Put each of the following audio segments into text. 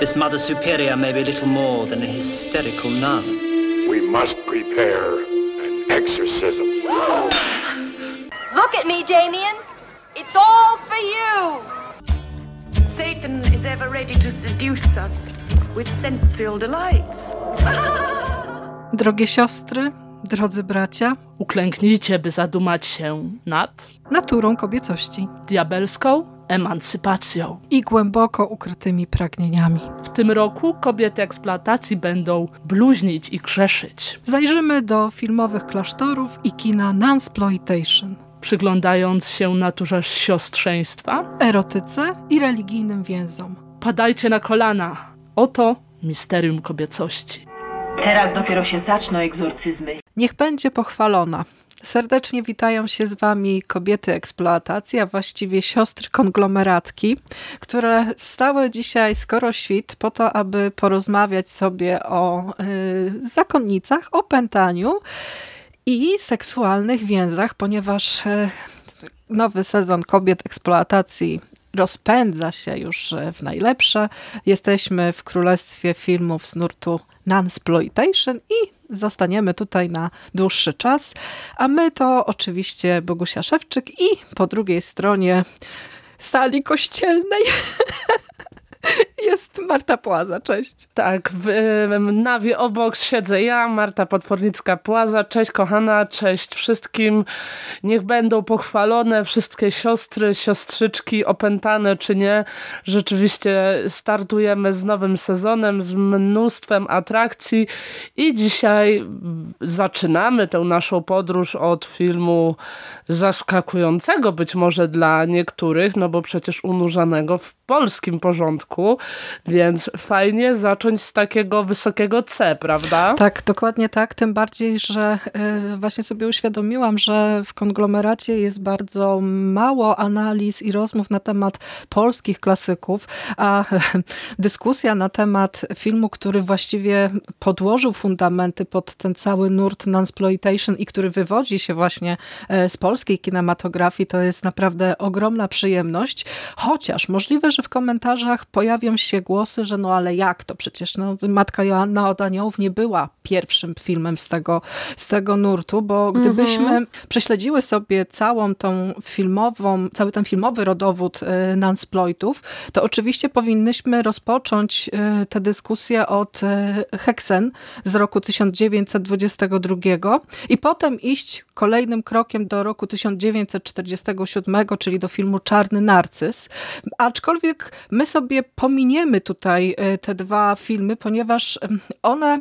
This Mother Superior may be little more than a hysterical nun. We must prepare an exorcism. Look at me, Damien. It's all for you. Satan is ever ready to seduce us with sensual delights. Drogie siostry, drodzy bracia, Uklęknijcie, by zadumać się nad naturą kobiecości diabelską emancypacją. i głęboko ukrytymi pragnieniami. W tym roku kobiety eksploatacji będą bluźnić i grzeszyć, Zajrzymy do filmowych klasztorów i kina Nansploitation, przyglądając się naturze siostrzeństwa. erotyce i religijnym więzom. Padajcie na kolana. Oto misterium kobiecości. Teraz dopiero się zaczną egzorcyzmy. Niech będzie pochwalona. Serdecznie witają się z Wami kobiety eksploatacji, a właściwie siostry konglomeratki, które wstały dzisiaj skoro świt po to, aby porozmawiać sobie o y, zakonnicach, o pętaniu i seksualnych więzach, ponieważ y, nowy sezon kobiet eksploatacji rozpędza się już y, w najlepsze. Jesteśmy w królestwie filmów z nurtu Nansploitation i zostaniemy tutaj na dłuższy czas. A my to oczywiście Bogusia Szewczyk i po drugiej stronie sali kościelnej jest Marta Płaza. Cześć. Tak, w nawie obok siedzę ja, Marta Potwornicka-Płaza. Cześć kochana, cześć wszystkim. Niech będą pochwalone wszystkie siostry, siostrzyczki, opętane czy nie. Rzeczywiście startujemy z nowym sezonem, z mnóstwem atrakcji i dzisiaj zaczynamy tę naszą podróż od filmu zaskakującego być może dla niektórych, no bo przecież unurzanego w polskim porządku, więc fajnie zacząć z takiego wysokiego C, prawda? Tak, dokładnie tak. Tym bardziej, że y, właśnie sobie uświadomiłam, że w konglomeracie jest bardzo mało analiz i rozmów na temat polskich klasyków, a dyskusja na temat filmu, który właściwie podłożył fundamenty pod ten cały nurt Nansploitation i który wywodzi się właśnie e, z polskiej kinematografii, to jest naprawdę ogromna przyjemność. Chociaż możliwe, że w komentarzach pojawią się głosy, że no ale jak to przecież no, Matka Joanna od Aniołów nie była pierwszym filmem z tego, z tego nurtu, bo gdybyśmy prześledziły sobie całą tą filmową, cały ten filmowy rodowód y, Nansploitów, to oczywiście powinnyśmy rozpocząć y, tę dyskusję od y, Heksen z roku 1922 i potem iść kolejnym krokiem do roku 1947, czyli do filmu Czarny Narcyz. Aczkolwiek my sobie pominiemy tutaj y, te dwa filmy, ponieważ one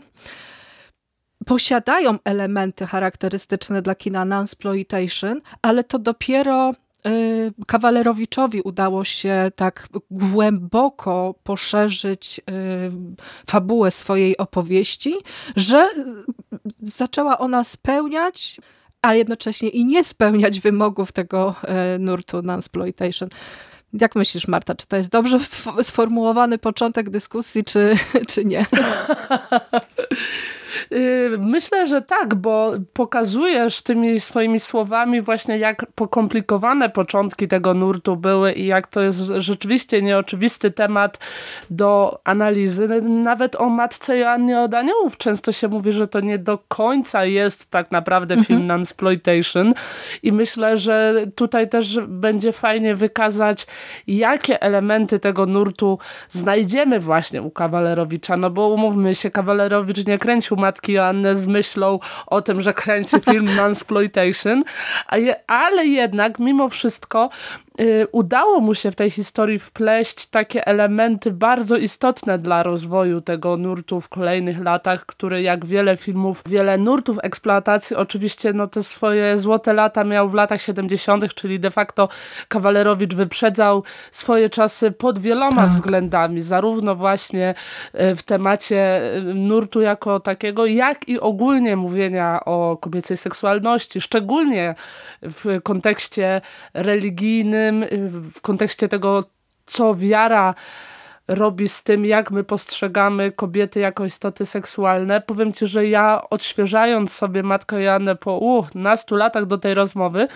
posiadają elementy charakterystyczne dla kina Nansploitation, ale to dopiero y, Kawalerowiczowi udało się tak głęboko poszerzyć y, fabułę swojej opowieści, że zaczęła ona spełniać ale jednocześnie i nie spełniać wymogów tego nurtu Nansploitation. Jak myślisz, Marta, czy to jest dobrze sformułowany początek dyskusji, czy, czy nie? Yy, Myślę, że tak, bo pokazujesz tymi swoimi słowami właśnie jak pokomplikowane początki tego nurtu były i jak to jest rzeczywiście nieoczywisty temat do analizy. Nawet o Matce Joannie od Aniołów często się mówi, że to nie do końca jest tak naprawdę film Nansploitation i myślę, że tutaj też będzie fajnie wykazać, jakie elementy tego nurtu znajdziemy właśnie u Kawalerowicza, no bo umówmy się, Kawalerowicz nie kręcił Matki Joannę z myślą o tym, że kręci film je, ale jednak mimo wszystko udało mu się w tej historii wpleść takie elementy bardzo istotne dla rozwoju tego nurtu w kolejnych latach, który jak wiele filmów, wiele nurtów eksploatacji oczywiście no te swoje złote lata miał w latach 70., czyli de facto Kawalerowicz wyprzedzał swoje czasy pod wieloma Tak. względami, zarówno właśnie y, w temacie y, nurtu jako takiego, jak i ogólnie mówienia o kobiecej seksualności, szczególnie w kontekście religijnym, y, w kontekście tego, co wiara robi z tym, jak my postrzegamy kobiety jako istoty seksualne. Powiem Ci, że ja odświeżając sobie Matkę Joannę po uh, nastu latach do tej rozmowy,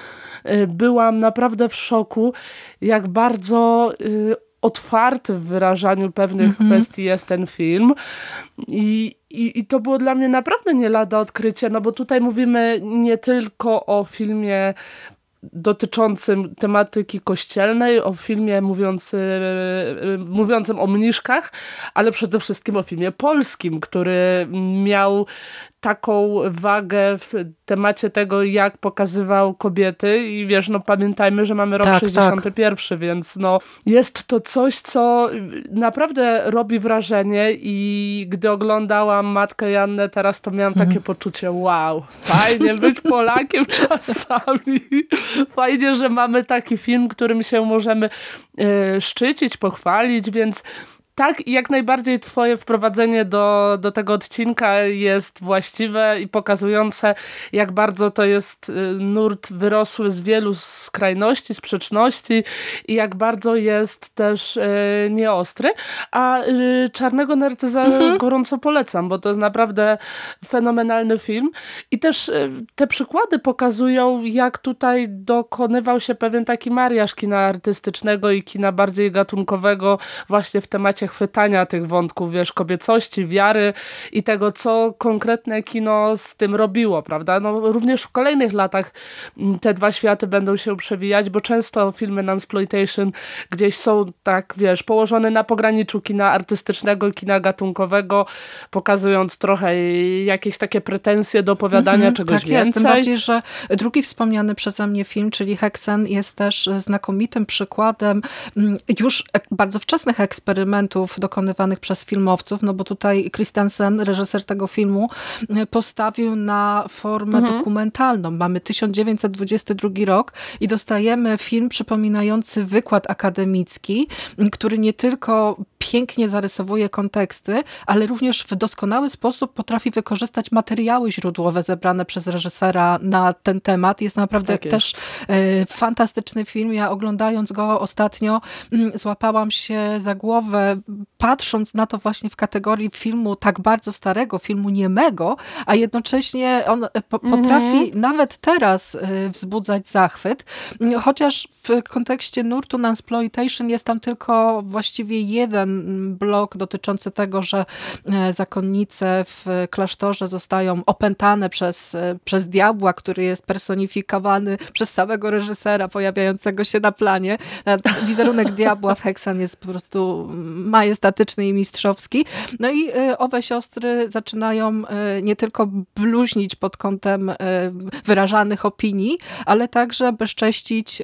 y, byłam naprawdę w szoku, jak bardzo y, otwarty w wyrażaniu pewnych mhm. kwestii jest ten film. I, i, I to było dla mnie naprawdę nie lada odkrycie, no bo tutaj mówimy nie tylko o filmie dotyczącym tematyki kościelnej, o filmie mówiący, mówiącym o mniszkach, ale przede wszystkim o filmie polskim, który miał taką wagę w temacie tego, jak pokazywał kobiety i wiesz, no pamiętajmy, że mamy rok tak, 61, tak. więc no jest to coś, co naprawdę robi wrażenie i gdy oglądałam Matkę Jannę teraz, to miałam takie mhm. poczucie, wow, fajnie być Polakiem czasami. Fajnie, że mamy taki film, którym się możemy y, szczycić, pochwalić, więc tak, jak najbardziej twoje wprowadzenie do, do tego odcinka jest właściwe i pokazujące, jak bardzo to jest y, nurt wyrosły z wielu skrajności, sprzeczności i jak bardzo jest też e, nieostry. A e, Czarnego Narcyza mhm. gorąco polecam, bo to jest naprawdę fenomenalny film. I też te przykłady pokazują, jak tutaj dokonywał się pewien taki mariaż kina artystycznego i kina bardziej gatunkowego właśnie w temacie temacie chwytania tych wątków, wiesz, kobiecości, wiary i tego, co konkretne kino z tym robiło, prawda? No, również w kolejnych latach mm, te dwa światy będą się przewijać, bo często filmy non-exploitation gdzieś są tak, wiesz, położone na pograniczu kina artystycznego i kina gatunkowego, pokazując trochę jakieś takie pretensje do opowiadania mm -hmm, czegoś tak więcej. Jest, tym bardziej, że drugi wspomniany przeze mnie film, czyli Hexen jest też znakomitym przykładem mm, już bardzo wczesnych eksperymentów dokonywanych przez filmowców, no bo tutaj Christensen, reżyser tego filmu, postawił na formę mhm. dokumentalną. Mamy 1922 rok i dostajemy film przypominający wykład akademicki, który nie tylko pięknie zarysowuje konteksty, ale również w doskonały sposób potrafi wykorzystać materiały źródłowe zebrane przez reżysera na ten temat. Jest naprawdę tak też e, fantastyczny film. Ja oglądając go ostatnio złapałam się za głowę, patrząc na to właśnie w kategorii filmu tak bardzo starego, filmu niemego, a jednocześnie on e, po potrafi mm -hmm. nawet teraz e, wzbudzać zachwyt, chociaż w kontekście nurtu Nansploitation jest tam tylko właściwie jeden blok dotyczący tego, że e, zakonnice w klasztorze zostają opętane przez, przez diabła, który jest personifikowany przez samego reżysera pojawiającego się na planie. Wizerunek diabła w Hexan jest po prostu majestatyczny i mistrzowski. No i y, owe siostry zaczynają y, nie tylko bluźnić pod kątem y, wyrażanych opinii, ale także bezcześcić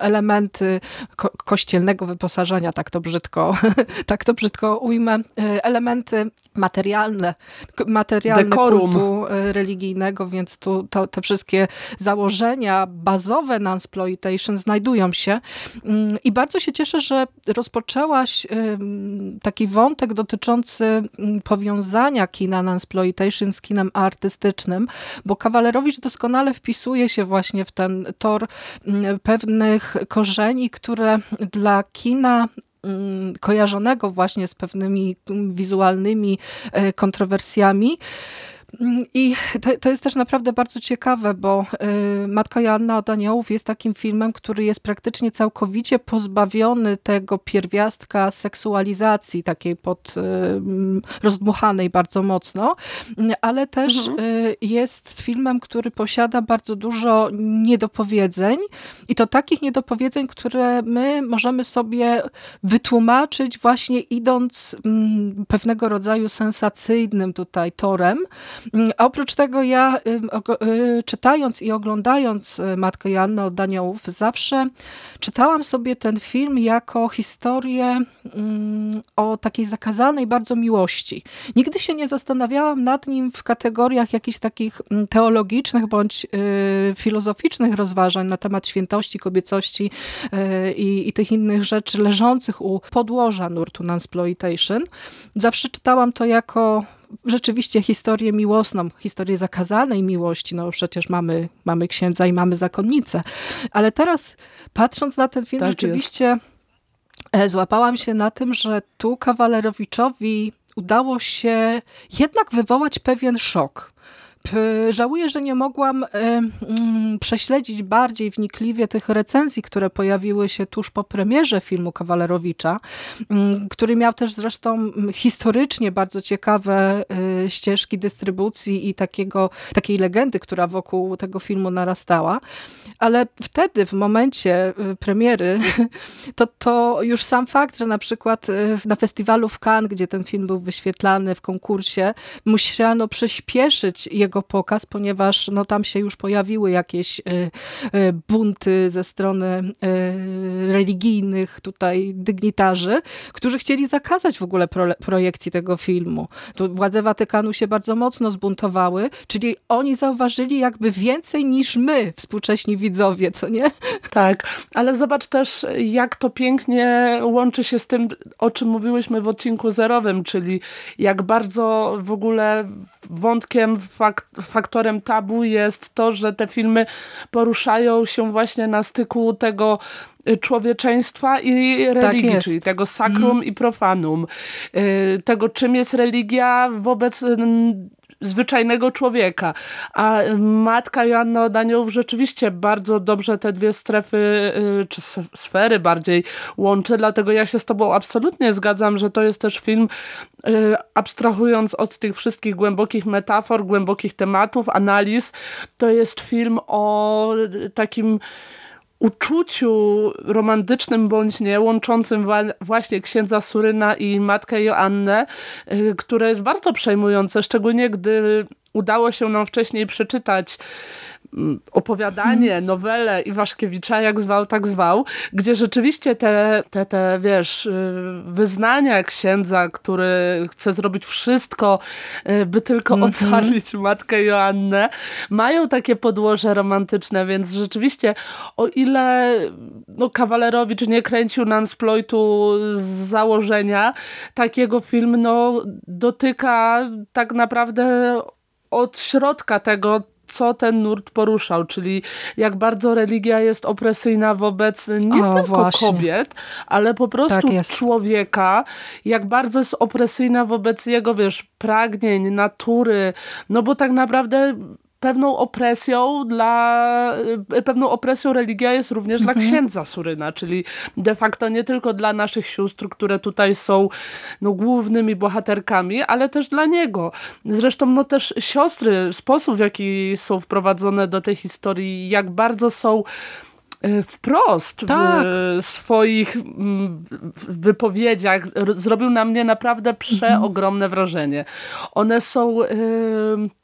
elementy ko kościelnego wyposażenia, tak to brzydko, tak to brzydko ujmę, elementy materialne, materialne Dekorum. kultu religijnego, więc tu to, te wszystkie założenia bazowe na exploitation znajdują się mm, i bardzo się cieszę, że rozpoczęłaś taki wątek dotyczący mm, powiązania kina non-exploitation z kinem artystycznym, bo Kawalerowicz doskonale wpisuje się właśnie w ten tor mm, pewnych korzeni, które dla kina mm, kojarzonego właśnie z pewnymi wizualnymi e, kontrowersjami, i to, to jest też naprawdę bardzo ciekawe, bo y, Matka Joanna od Aniołów jest takim filmem, który jest praktycznie całkowicie pozbawiony tego pierwiastka seksualizacji, takiej pod y, rozdmuchanej bardzo mocno, ale też mhm. y, jest filmem, który posiada bardzo dużo niedopowiedzeń i to takich niedopowiedzeń, które my możemy sobie wytłumaczyć właśnie idąc mm, pewnego rodzaju sensacyjnym tutaj torem, Mm, oprócz tego ja y, czytając i oglądając y, Matkę Joannę od Daniołów zawsze czytałam sobie ten film jako historię mm, o takiej zakazanej bardzo miłości. Nigdy się nie zastanawiałam nad nim w kategoriach jakichś takich mm, teologicznych bądź y, filozoficznych rozważań na temat świętości, kobiecości i, i tych innych rzeczy leżących u podłoża nurtu Nansploitation. Zawsze czytałam to jako rzeczywiście historię miłosną, historię zakazanej miłości, no przecież mamy, mamy księdza i mamy zakonnicę. Ale teraz patrząc na ten film, tak rzeczywiście jest. Złapałam się na tym, że tu Kawalerowiczowi udało się jednak wywołać pewien szok Żałuję, że nie mogłam mm, prześledzić bardziej wnikliwie tych recenzji, które pojawiły się tuż po premierze filmu Kawalerowicza, mm, który miał też zresztą mm, historycznie bardzo ciekawe y, ścieżki dystrybucji i takiego, takiej legendy, która wokół tego filmu narastała. Ale wtedy, w momencie y, premiery, to, to już sam fakt, że na przykład y, na festiwalu w Cannes, gdzie ten film był wyświetlany w konkursie, musiano przyspieszyć jego pokaz, ponieważ no, tam się już pojawiły jakieś bunty ze strony religijnych tutaj dygnitarzy, którzy chcieli zakazać w ogóle pro, projekcji tego filmu. Tu władze Watykanu się bardzo mocno zbuntowały, czyli oni zauważyli jakby więcej niż my, współcześni widzowie, co nie? Tak, ale zobacz też, jak to pięknie łączy się z tym, o czym mówiłyśmy w odcinku zerowym, czyli jak bardzo w ogóle wątkiem, fak faktorem tabu jest to, że te filmy poruszają się właśnie na styku tego Y, człowieczeństwa i religii, tak czyli tego sakrum mm. i profanum. Y, tego, czym jest religia wobec zwyczajnego człowieka. A matka Joanna Odaniołów rzeczywiście bardzo dobrze te dwie strefy, y, czy sfery bardziej łączy, dlatego ja się z tobą absolutnie zgadzam, że to jest też film abstrahując od tych wszystkich głębokich metafor, głębokich tematów, analiz, to jest film o takim uczuciu romantycznym bądź nie, łączącym właśnie księdza Suryna i matkę Joannę, y, które jest bardzo przejmujące, szczególnie gdy udało się nam wcześniej przeczytać opowiadanie, hmm. nowelę Iwaszkiewicza, jak zwał, tak zwał, gdzie rzeczywiście te, te, te, wiesz, y, wyznania księdza, który chce zrobić wszystko, y, by tylko mm -hmm. ocalić matkę Joannę, mają takie podłoże romantyczne, więc rzeczywiście o ile no, Kawalerowicz nie kręcił Nansploitu z założenia, takiego film no, dotyka tak naprawdę od środka tego, co ten nurt poruszał, czyli jak bardzo religia jest opresyjna wobec nie o, tylko właśnie. kobiet, ale po prostu tak człowieka, jak bardzo jest opresyjna wobec jego, wiesz, pragnień, natury, no bo tak naprawdę pewną opresją dla, e, pewną opresją religia jest również mhm. dla księdza Suryna, czyli de facto nie tylko dla naszych sióstr, które tutaj są no, głównymi bohaterkami, ale też dla niego. Zresztą no też siostry, sposób w jaki są wprowadzone do tej historii, jak bardzo są wprost tak. w swoich mm, wypowiedziach zrobił na mnie naprawdę przeogromne wrażenie. One są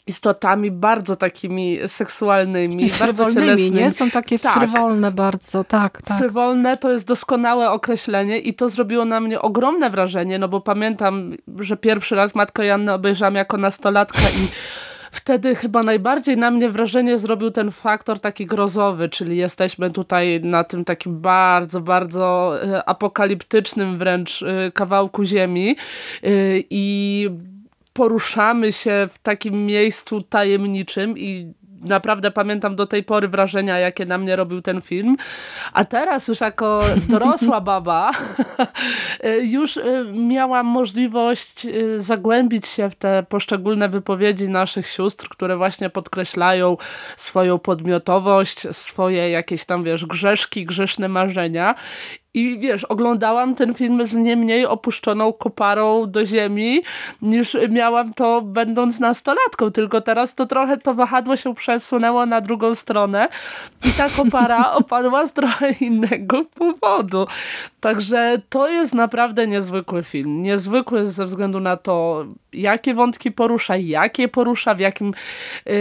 istotami bardzo takimi seksualnymi, bardzo cielesnymi. nie? Są takie tak. frywolne bardzo, tak, tak. Frywolne to jest doskonałe określenie i to zrobiło na mnie ogromne wrażenie, no bo pamiętam, że pierwszy raz Matkę Jannę obejrzałam jako nastolatka i wtedy chyba najbardziej na mnie wrażenie zrobił ten faktor taki grozowy, czyli jesteśmy tutaj na tym takim bardzo, bardzo e, apokaliptycznym wręcz e, kawałku ziemi e, i poruszamy się w takim miejscu tajemniczym i naprawdę pamiętam do tej pory wrażenia, jakie na mnie robił ten film. A teraz już jako dorosła baba już y, miałam możliwość y, zagłębić się w te poszczególne wypowiedzi naszych sióstr, które właśnie podkreślają swoją podmiotowość, swoje jakieś tam, wiesz, grzeszki, grzeszne marzenia i wiesz, oglądałam ten film z nie mniej opuszczoną koparą do ziemi, niż miałam to będąc nastolatką, tylko teraz to trochę to wahadło się przesunęło na drugą stronę i ta kopara opadła z trochę innego powodu. Także to jest naprawdę niezwykły film. Niezwykły ze względu na to, jakie wątki porusza, jakie porusza, w jakim yy,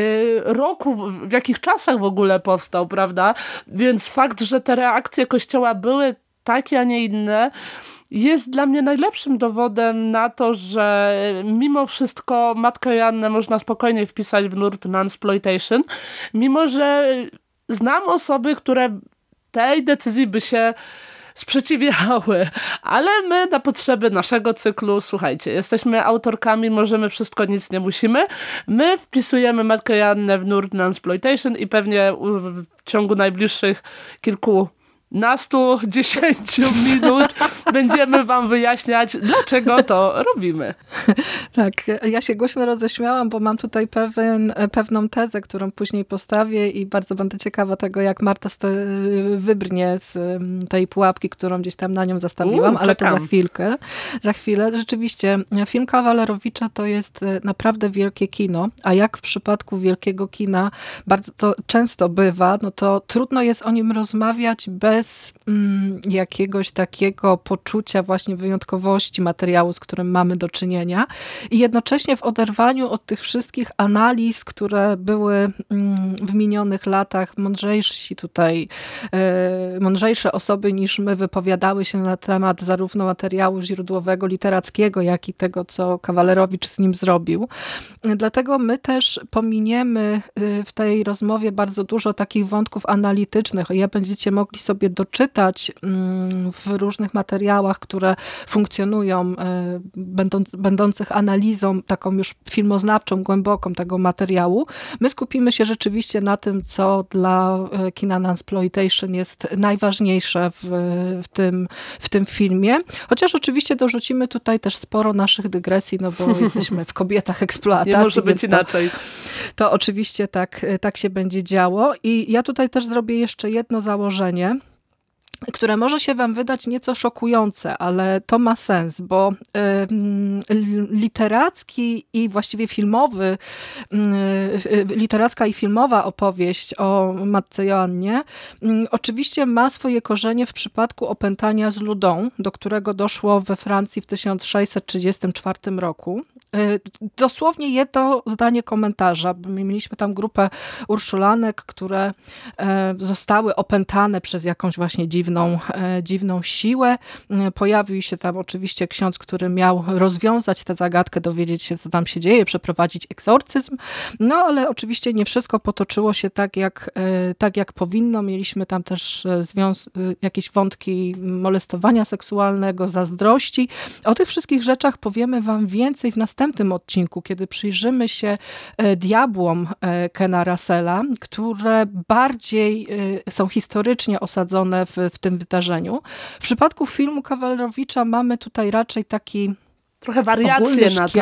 roku, w jakich czasach w ogóle powstał, prawda? Więc fakt, że te reakcje Kościoła były takie, a nie inne, jest dla mnie najlepszym dowodem na to, że mimo wszystko Matkę Joannę można spokojnie wpisać w nurt non-exploitation, mimo że znam osoby, które tej decyzji by się sprzeciwiały, ale my na potrzeby naszego cyklu, słuchajcie, jesteśmy autorkami, możemy wszystko, nic nie musimy. My wpisujemy Matkę Joannę w nurt non-exploitation i pewnie w ciągu najbliższych kilku na 110 minut będziemy wam wyjaśniać, dlaczego to robimy. Tak, ja się głośno roześmiałam, bo mam tutaj pewien, pewną tezę, którą później postawię i bardzo będę ciekawa tego, jak Marta wybrnie z tej pułapki, którą gdzieś tam na nią zastawiłam, ale to za chwilkę. Za chwilę. Rzeczywiście, film Kawalerowicza to jest e, naprawdę wielkie kino, a jak w przypadku wielkiego kina bardzo to często bywa, no to trudno jest o nim rozmawiać bez mm, jakiegoś takiego poczucia właśnie wyjątkowości materiału, z którym mamy do czynienia i jednocześnie w oderwaniu od tych wszystkich analiz, które były mm, w minionych latach, mądrzejsi tutaj, e, mądrzejsze osoby niż my wypowiadały się na temat zarówno materiału źródłowego, literackiego, jak i tego, co Kawalerowicz z nim zrobił. Dlatego my też pominiemy y, w tej rozmowie bardzo dużo takich wątków analitycznych. Ja będziecie mogli sobie doczytać mm, w różnych materiałach, które funkcjonują, y, będących analizą taką już filmoznawczą, głęboką tego materiału. My skupimy się rzeczywiście na tym, co dla y, kina Exploitation jest najważniejsze w, w, tym, w tym filmie. Chociaż oczywiście dorzucimy tutaj też sporo naszych dygresji, no bo jesteśmy w kobietach eksploatacji. Nie może być inaczej. To, to oczywiście tak, tak się będzie działo. I ja tutaj też zrobię jeszcze jedno założenie, które może się wam wydać nieco szokujące, ale to ma sens, bo literacki i właściwie filmowy, y, literacka i filmowa opowieść o matce Joannie y, oczywiście ma swoje korzenie w przypadku opętania z Ludą, do którego doszło we Francji w 1634 roku. Y, dosłownie jedno zdanie komentarza. Mieliśmy tam grupę urszulanek, które e, zostały opętane przez jakąś właśnie dziwną, e, dziwną siłę. E, pojawił się tam oczywiście ksiądz, który miał rozwiązać tę zagadkę, dowiedzieć się, co tam się dzieje, przeprowadzić eksorcyzm. No ale oczywiście nie wszystko potoczyło się tak, jak, tak jak powinno. Mieliśmy tam też jakieś wątki molestowania seksualnego, zazdrości. O tych wszystkich rzeczach powiemy wam więcej w następnym odcinku, kiedy przyjrzymy się e, diabłom e, Kena Russella, które bardziej e, są historycznie osadzone w, w tym wydarzeniu. W przypadku filmu Kawalerowicza mamy tutaj raczej taki Trochę wariacje na to.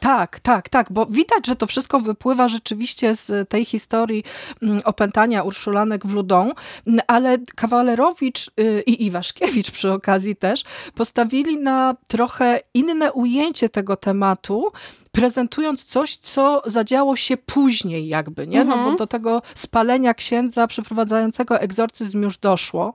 Tak, tak, tak, bo widać, że to wszystko wypływa rzeczywiście z tej historii mm, opętania Urszulanek w Ludą, mm, ale Kawalerowicz y, i Iwaszkiewicz przy okazji też postawili na trochę inne ujęcie tego tematu, prezentując coś, co zadziało się później jakby, nie? No bo mhm. do tego spalenia księdza przeprowadzającego egzorcyzm już doszło.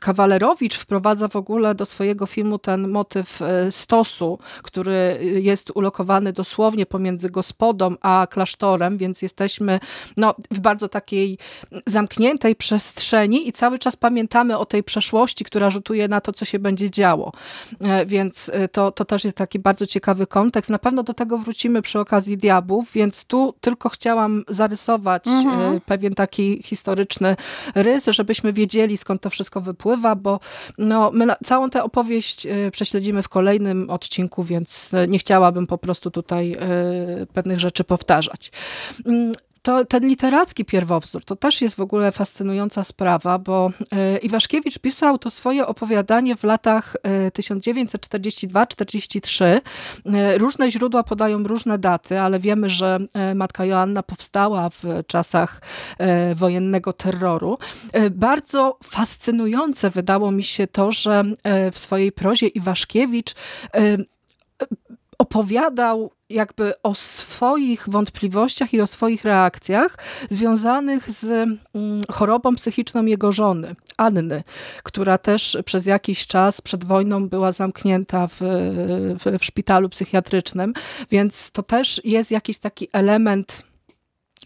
Kawalerowicz wprowadza w ogóle do swojego filmu ten motyw e, stosu, który jest ulokowany dosłownie pomiędzy gospodą a klasztorem, więc jesteśmy no, w bardzo takiej zamkniętej przestrzeni i cały czas pamiętamy o tej przeszłości, która rzutuje na to, co się będzie działo. E, więc e, to, to też jest taki bardzo ciekawy kontekst. Na pewno do tego wrócimy przy okazji Diabłów, więc tu tylko chciałam zarysować mhm. E, pewien taki historyczny rys, żebyśmy wiedzieli skąd to wszystko wypływa, bo no, my całą tę opowieść e, prześledzimy w kolejnym odcinku, więc e, nie chciałabym po prostu tutaj pewnych rzeczy powtarzać. To, ten literacki pierwowzór to też jest w ogóle fascynująca sprawa, bo e, Iwaszkiewicz pisał to swoje opowiadanie w latach 1942-43. E, e, różne źródła podają różne daty, ale wiemy, że Matka Joanna powstała w czasach wojennego terroru. Bardzo fascynujące wydało mi się to, że w swojej prozie Iwaszkiewicz opowiadał jakby o swoich wątpliwościach i o swoich reakcjach związanych z mm, chorobą psychiczną jego żony, Anny, która też przez jakiś czas przed wojną była zamknięta w, w, w szpitalu psychiatrycznym, więc to też jest jakiś taki element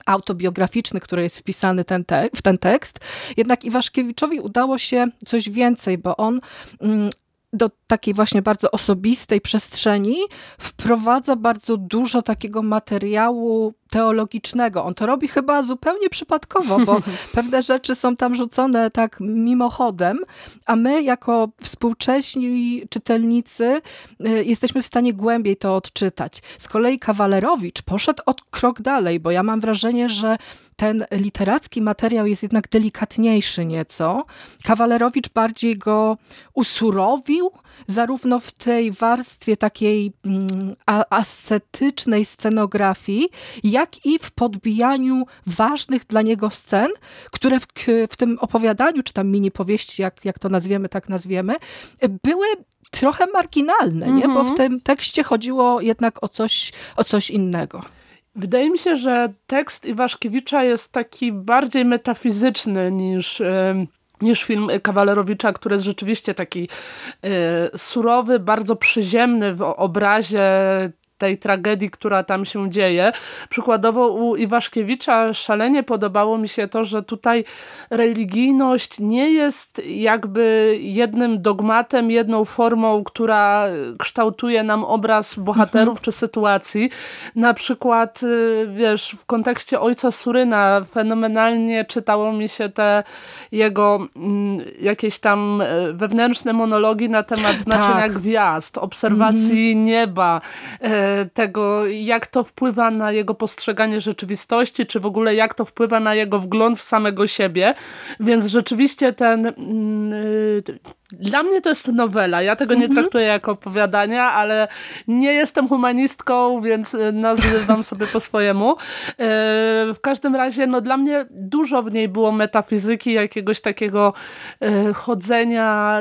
autobiograficzny, który jest wpisany ten w ten tekst. Jednak Iwaszkiewiczowi udało się coś więcej, bo on mm, do takiej właśnie bardzo osobistej przestrzeni wprowadza bardzo dużo takiego materiału teologicznego. On to robi chyba zupełnie przypadkowo, bo pewne rzeczy są tam rzucone tak mimochodem, a my jako współcześni czytelnicy y, jesteśmy w stanie głębiej to odczytać. Z kolei Kawalerowicz poszedł od krok dalej, bo ja mam wrażenie, że ten literacki materiał jest jednak delikatniejszy nieco. Kawalerowicz bardziej go usurowił, zarówno w tej warstwie takiej mm, ascetycznej scenografii, jak i w podbijaniu ważnych dla niego scen, które w, w tym opowiadaniu, czy tam mini powieści, jak, jak to nazwiemy, tak nazwiemy, były trochę marginalne, nie? bo w mhm. tym tekście chodziło jednak o coś, o coś innego. Wydaje mi się, że tekst Iwaszkiewicza jest taki bardziej metafizyczny niż niż film Kawalerowicza, który jest rzeczywiście taki y, surowy, bardzo przyziemny w obrazie tej tragedii, która tam się dzieje. Przykładowo u Iwaszkiewicza szalenie podobało mi się to, że tutaj religijność nie jest jakby jednym dogmatem, jedną formą, która kształtuje nam obraz bohaterów mhm. czy sytuacji. Na przykład, y, wiesz, w kontekście ojca Suryna fenomenalnie czytało mi się te jego mm, jakieś tam e, wewnętrzne monologi na temat znaczenia tak. gwiazd, obserwacji mhm. nieba, e, tego, jak to wpływa na jego postrzeganie rzeczywistości, czy w ogóle jak to wpływa na jego wgląd w samego siebie. Więc rzeczywiście ten... Yy, dla mnie to jest nowela. Ja tego nie mhm. traktuję jako opowiadania, ale nie jestem humanistką, więc y, nazywam sobie po swojemu. Yy, w każdym razie, no dla mnie dużo w niej było metafizyki, jakiegoś takiego chodzenia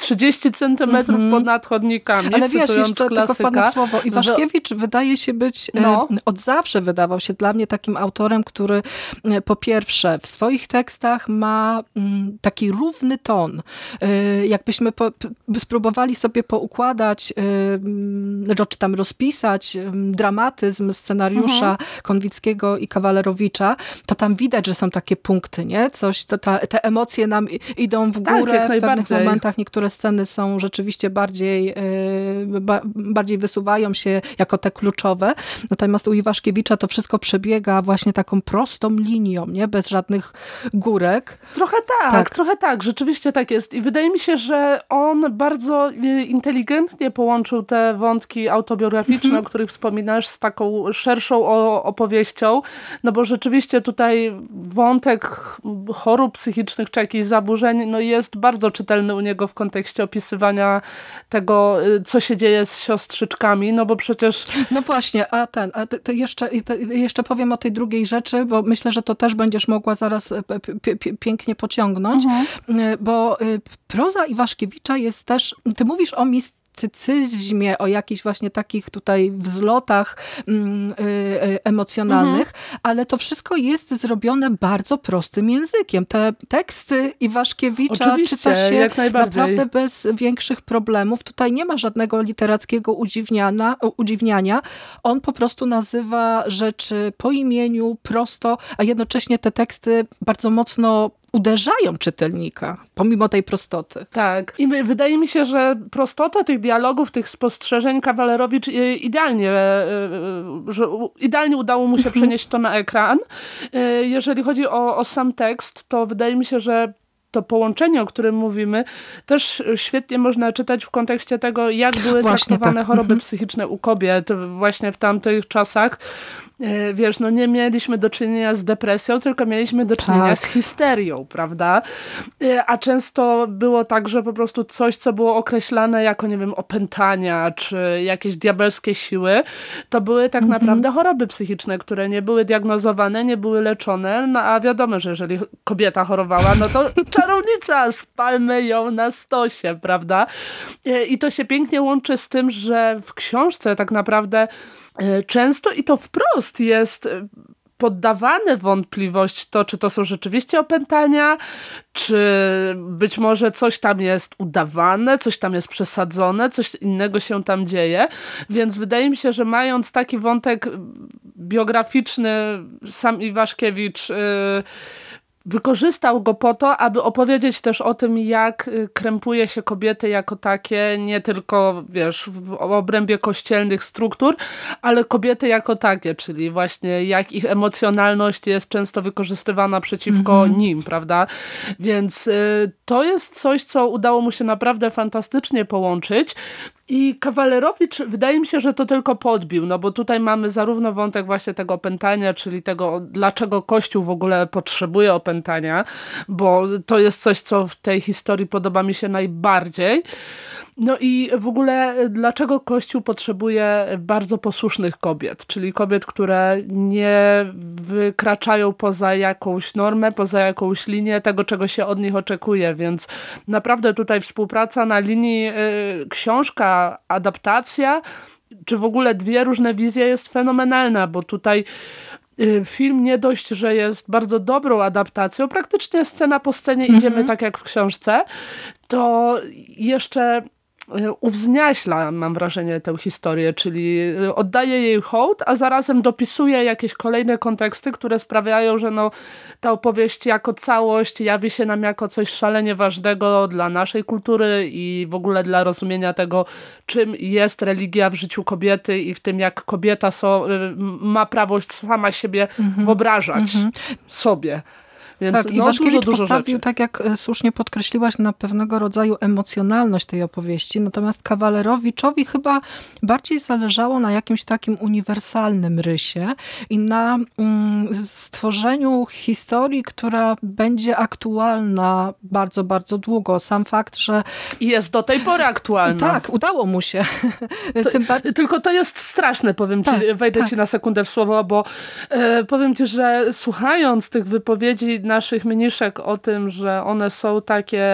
30 centymetrów mm -hmm. pod chodnikami, Ale wiesz, jeszcze klasyka, tylko słowo. Iwaszkiewicz że... wydaje się być, e, no. od zawsze wydawał się dla mnie takim autorem, który e, po pierwsze w swoich tekstach ma mm, taki równy ton. E, jakbyśmy po, spróbowali sobie poukładać, mm, czy tam rozpisać dramatyzm scenariusza mm -hmm. Konwickiego i Kawalerowicza, to tam widać, że są takie punkty, nie? Coś, to, ta, te emocje nam idą w tak, górę tak, w pewnych momentach, niektóre sceny są rzeczywiście bardziej, y, bardziej wysuwają się jako te kluczowe. Natomiast u Iwaszkiewicza to wszystko przebiega właśnie taką prostą linią, nie? bez żadnych górek. Trochę tak, tak, trochę tak, rzeczywiście tak jest. I wydaje mi się, że on bardzo y, inteligentnie połączył te wątki autobiograficzne, mhm. o których wspominasz, z taką szerszą opowieścią, no bo rzeczywiście tutaj wątek chorób psychicznych czy jakichś zaburzeń no jest bardzo czytelny u niego w kontekście kontekście opisywania tego, y, co się dzieje z siostrzyczkami, no bo przecież... No właśnie, a ten, a to jeszcze, to jeszcze powiem o tej drugiej rzeczy, bo myślę, że to też będziesz mogła zaraz e, pięknie pociągnąć, mhm. Y, bo y, proza Iwaszkiewicza jest też, ty mówisz o mis mistycyzmie, o jakichś właśnie takich tutaj wzlotach mm, y, y, emocjonalnych, mhm. ale to wszystko jest zrobione bardzo prostym językiem. Te teksty Iwaszkiewicza Oczywiście, czyta się naprawdę bez większych problemów. Tutaj nie ma żadnego literackiego udziwniania. On po prostu nazywa rzeczy po imieniu, prosto, a jednocześnie te teksty bardzo mocno uderzają czytelnika, pomimo tej prostoty. Tak. I wydaje mi się, że prostota tych dialogów, tych spostrzeżeń Kawalerowicz y, idealnie, y, y, że idealnie udało mu się przenieść to na ekran. Jeżeli chodzi o, o sam tekst, to wydaje mi się, że to połączenie, o którym mówimy, też świetnie można czytać w kontekście tego, jak były właśnie traktowane tak. choroby mhm. psychiczne u kobiet właśnie w tamtych czasach. E, wiesz, no nie mieliśmy do czynienia z depresją, tylko mieliśmy do czynienia tak. z histerią, prawda? E, a często było tak, że po prostu coś, co było określane jako, nie wiem, opętania, czy jakieś diabelskie siły, to były tak mhm. naprawdę choroby psychiczne, które nie były diagnozowane, nie były leczone, no a wiadomo, że jeżeli kobieta chorowała, no to czarownica, spalmy ją na stosie, prawda? E, I to się pięknie łączy z tym, że w książce tak naprawdę E, często i to wprost jest e, poddawane wątpliwość to, czy to są rzeczywiście opętania, czy być może coś tam jest udawane, coś tam jest przesadzone, coś innego się tam dzieje. Więc wydaje mi się, że mając taki wątek biograficzny, sam Iwaszkiewicz yy, wykorzystał go po to, aby opowiedzieć też o tym, jak y, krępuje się kobiety jako takie, nie tylko, wiesz, w obrębie kościelnych struktur, ale kobiety jako takie, czyli właśnie jak ich emocjonalność jest często wykorzystywana przeciwko mm -hmm. nim, prawda? Więc y, to jest coś, co udało mu się naprawdę fantastycznie połączyć I Kawalerowicz, wydaje mi się, że to tylko podbił, no bo tutaj mamy zarówno wątek właśnie tego opętania, czyli tego, dlaczego Kościół w ogóle potrzebuje opętania, bo to jest coś, co w tej historii podoba mi się najbardziej. No i w ogóle dlaczego Kościół potrzebuje bardzo posłusznych kobiet, czyli kobiet, które nie wykraczają poza jakąś normę, poza jakąś linię tego, czego się od nich oczekuje, więc naprawdę tutaj współpraca na linii y, książka, adaptacja, czy w ogóle dwie różne wizje jest fenomenalna, bo tutaj y, film nie dość, że jest bardzo dobrą adaptacją, praktycznie scena po scenie mm -hmm. idziemy tak jak w książce, to jeszcze E, uwzniaśla, mam wrażenie, tę historię, czyli e, oddaje jej hołd, a zarazem dopisuje jakieś kolejne konteksty, które sprawiają, że no, ta opowieść jako całość jawi się nam jako coś szalenie ważnego dla naszej kultury i w ogóle dla rozumienia tego, czym jest religia w życiu kobiety i w tym, jak kobieta so, e, ma prawo sama siebie mm -hmm. wyobrażać mm -hmm. sobie. Więc tak, no, Iwaszkiewicz dużo, dużo postawił, rzeczy. tak jak e, słusznie podkreśliłaś, na pewnego rodzaju emocjonalność tej opowieści, natomiast Kawalerowiczowi chyba bardziej zależało na jakimś takim uniwersalnym rysie i na mm, stworzeniu historii, która będzie aktualna bardzo, bardzo długo. Sam fakt, że... I jest do tej pory aktualna. Tak, udało mu się. To, bardziej... Tylko to jest straszne, powiem tak, ci, wejdę tak. ci na sekundę w słowo, bo e, powiem ci, że słuchając tych wypowiedzi naszych mniszek o tym, że one są takie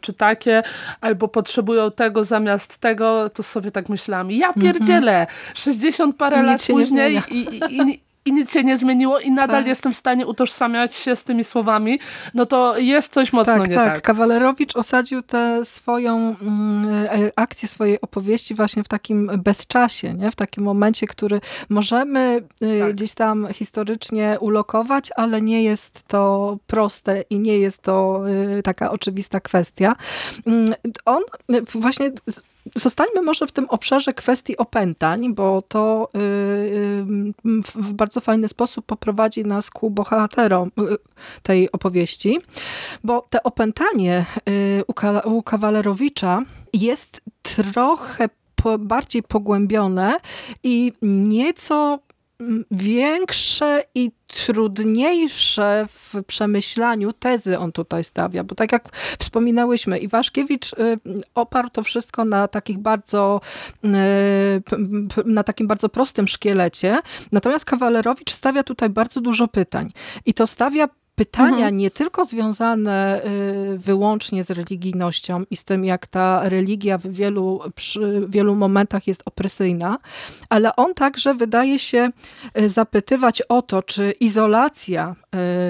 czy takie, albo potrzebują tego zamiast tego, to sobie tak myślałam, ja mhm. pierdzielę, mm -hmm. 60 parę lat później i, i, i, i nic się nie zmieniło i nadal tak. jestem w stanie utożsamiać się z tymi słowami, no to jest coś mocno tak, nie tak. tak. Kawalerowicz osadził tę swoją mm, e, akcję swojej opowieści właśnie w takim bezczasie, nie? w takim momencie, który możemy y, tak. gdzieś tam historycznie ulokować, ale nie jest to proste i nie jest to y, taka oczywista kwestia. Mm, on właśnie Zostańmy może w tym obszarze kwestii opętań, bo to y, y, w bardzo fajny sposób poprowadzi nas ku bohaterom y, tej opowieści, bo te opętanie u Kawalerowicza jest trochę bardziej pogłębione i nieco większe i trudniejsze w przemyślaniu tezy on tutaj stawia, bo tak jak wspominałyśmy, Iwaszkiewicz y, oparł to wszystko na takich bardzo y, na takim bardzo prostym szkielecie, natomiast Kawalerowicz stawia tutaj bardzo dużo pytań i to stawia pytania mhm. nie tylko związane y, wyłącznie z religijnością i z tym, jak ta religia w wielu, przy wielu momentach jest opresyjna, ale on także wydaje się y, zapytywać o to, czy izolacja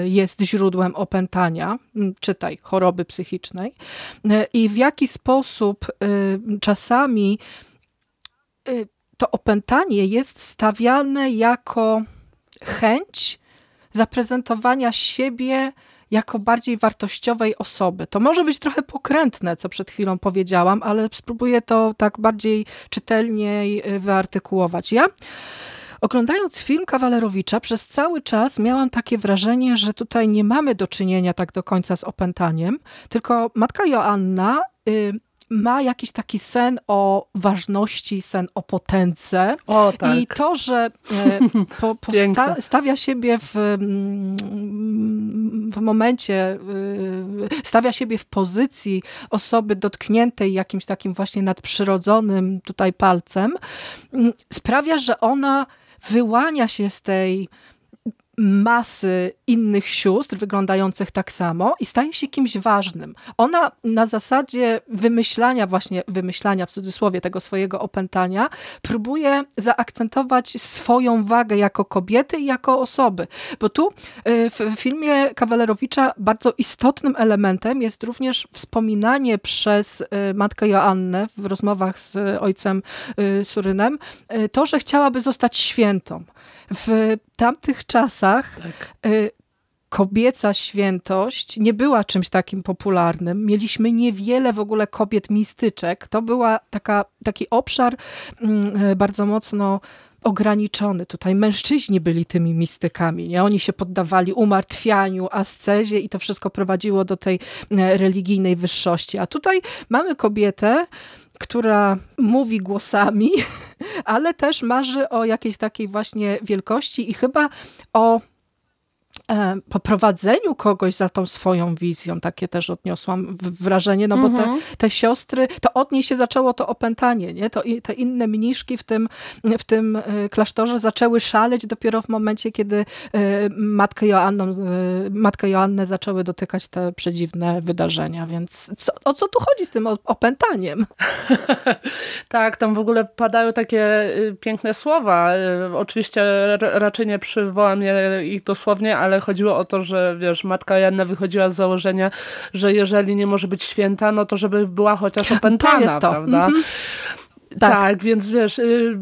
y, jest źródłem opętania, czytaj, choroby psychicznej i w jaki sposób czasami to opętanie jest stawiane jako chęć zaprezentowania siebie jako bardziej wartościowej osoby. To może być trochę pokrętne, co przed chwilą powiedziałam, ale spróbuję to tak bardziej czytelniej y, wyartykułować. Ja Oglądając film Kawalerowicza, przez cały czas miałam takie wrażenie, że tutaj nie mamy do czynienia tak do końca z opętaniem, tylko matka Joanna y, ma jakiś taki sen o ważności, sen o potędze. O, tak. I to, że e, po, stawia siebie w, mm, w momencie, e, stawia siebie w pozycji osoby dotkniętej jakimś takim właśnie nadprzyrodzonym tutaj palcem, mm, sprawia, że ona wyłania się z tej masy innych sióstr wyglądających tak samo i staje się kimś ważnym. Ona na zasadzie wymyślania, właśnie wymyślania w cudzysłowie tego swojego opętania, próbuje zaakcentować swoją wagę jako kobiety i jako osoby. Bo tu y, w filmie Kawalerowicza bardzo istotnym elementem jest również wspominanie przez y, matkę Joannę w rozmowach z ojcem y, Surynem to, że chciałaby zostać świętą. W tamtych czasach tak. Y, kobieca świętość nie była czymś takim popularnym. Mieliśmy niewiele w ogóle kobiet mistyczek. To była taka, taki obszar mm, y, bardzo mocno ograniczony. Tutaj mężczyźni byli tymi mistykami. Nie? Oni się poddawali umartwianiu, ascezie i to wszystko prowadziło do tej e, religijnej wyższości. A tutaj mamy kobietę, która mówi głosami, ale też marzy o jakiejś takiej właśnie wielkości i chyba o poprowadzeniu kogoś za tą swoją wizją, takie też odniosłam wrażenie, no bo te, mhm. te siostry, to od niej się zaczęło to opętanie, nie? To, te inne mniszki w tym, w tym e, klasztorze zaczęły szaleć dopiero w momencie, kiedy e, matkę, Joanną, matkę Joannę zaczęły dotykać te przedziwne wydarzenia, więc co, o co tu chodzi z tym opętaniem? tak, tam w ogóle padają takie y, piękne słowa. Y, oczywiście raczej nie przywołam je ich dosłownie, ale chodziło o to, że wiesz, matka Janna wychodziła z założenia, że jeżeli nie może być święta, no to żeby była chociaż opętana, prawda? Mm -hmm. Tak. tak. więc wiesz, y,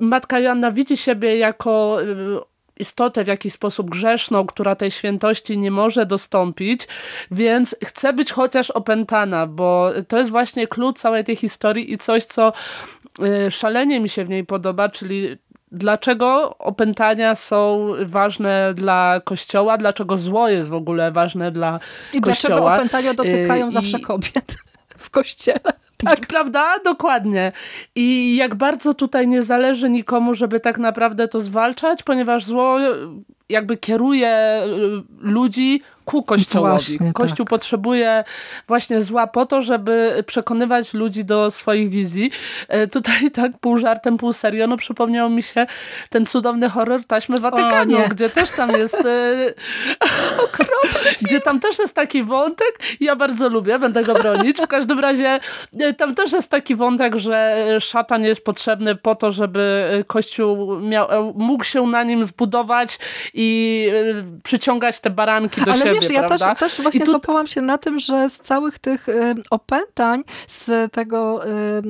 matka Joanna widzi siebie jako y, istotę w jakiś sposób grzeszną, która tej świętości nie może dostąpić, więc chce być chociaż opętana, bo to jest właśnie klucz całej tej historii i coś, co y, szalenie mi się w niej podoba, czyli dlaczego opętania są ważne dla Kościoła, dlaczego zło jest w ogóle ważne dla I Kościoła. I dlaczego opętania dotykają y, zawsze kobiet w Kościele. Tak. Prawda? Dokładnie. I jak bardzo tutaj nie zależy nikomu, żeby tak naprawdę to zwalczać, ponieważ zło jakby kieruje ludzi ku Kościołowi. Właśnie, Kościół tak. potrzebuje właśnie zła po to, żeby przekonywać ludzi do swoich wizji. E, tutaj tak pół żartem, pół serio, no przypomniał mi się ten cudowny horror Taśmy Watykanu, gdzie też tam jest e, gdzie tam też jest taki wątek ja bardzo lubię, będę go bronić. W każdym razie e, tam też jest taki wątek, że szatan jest potrzebny po to, żeby Kościół miał, mógł się na nim zbudować i przyciągać te baranki do Ale siebie wiesz, ja też, też właśnie tu... złapałam się na tym, że z całych tych y, opętań, z tego y,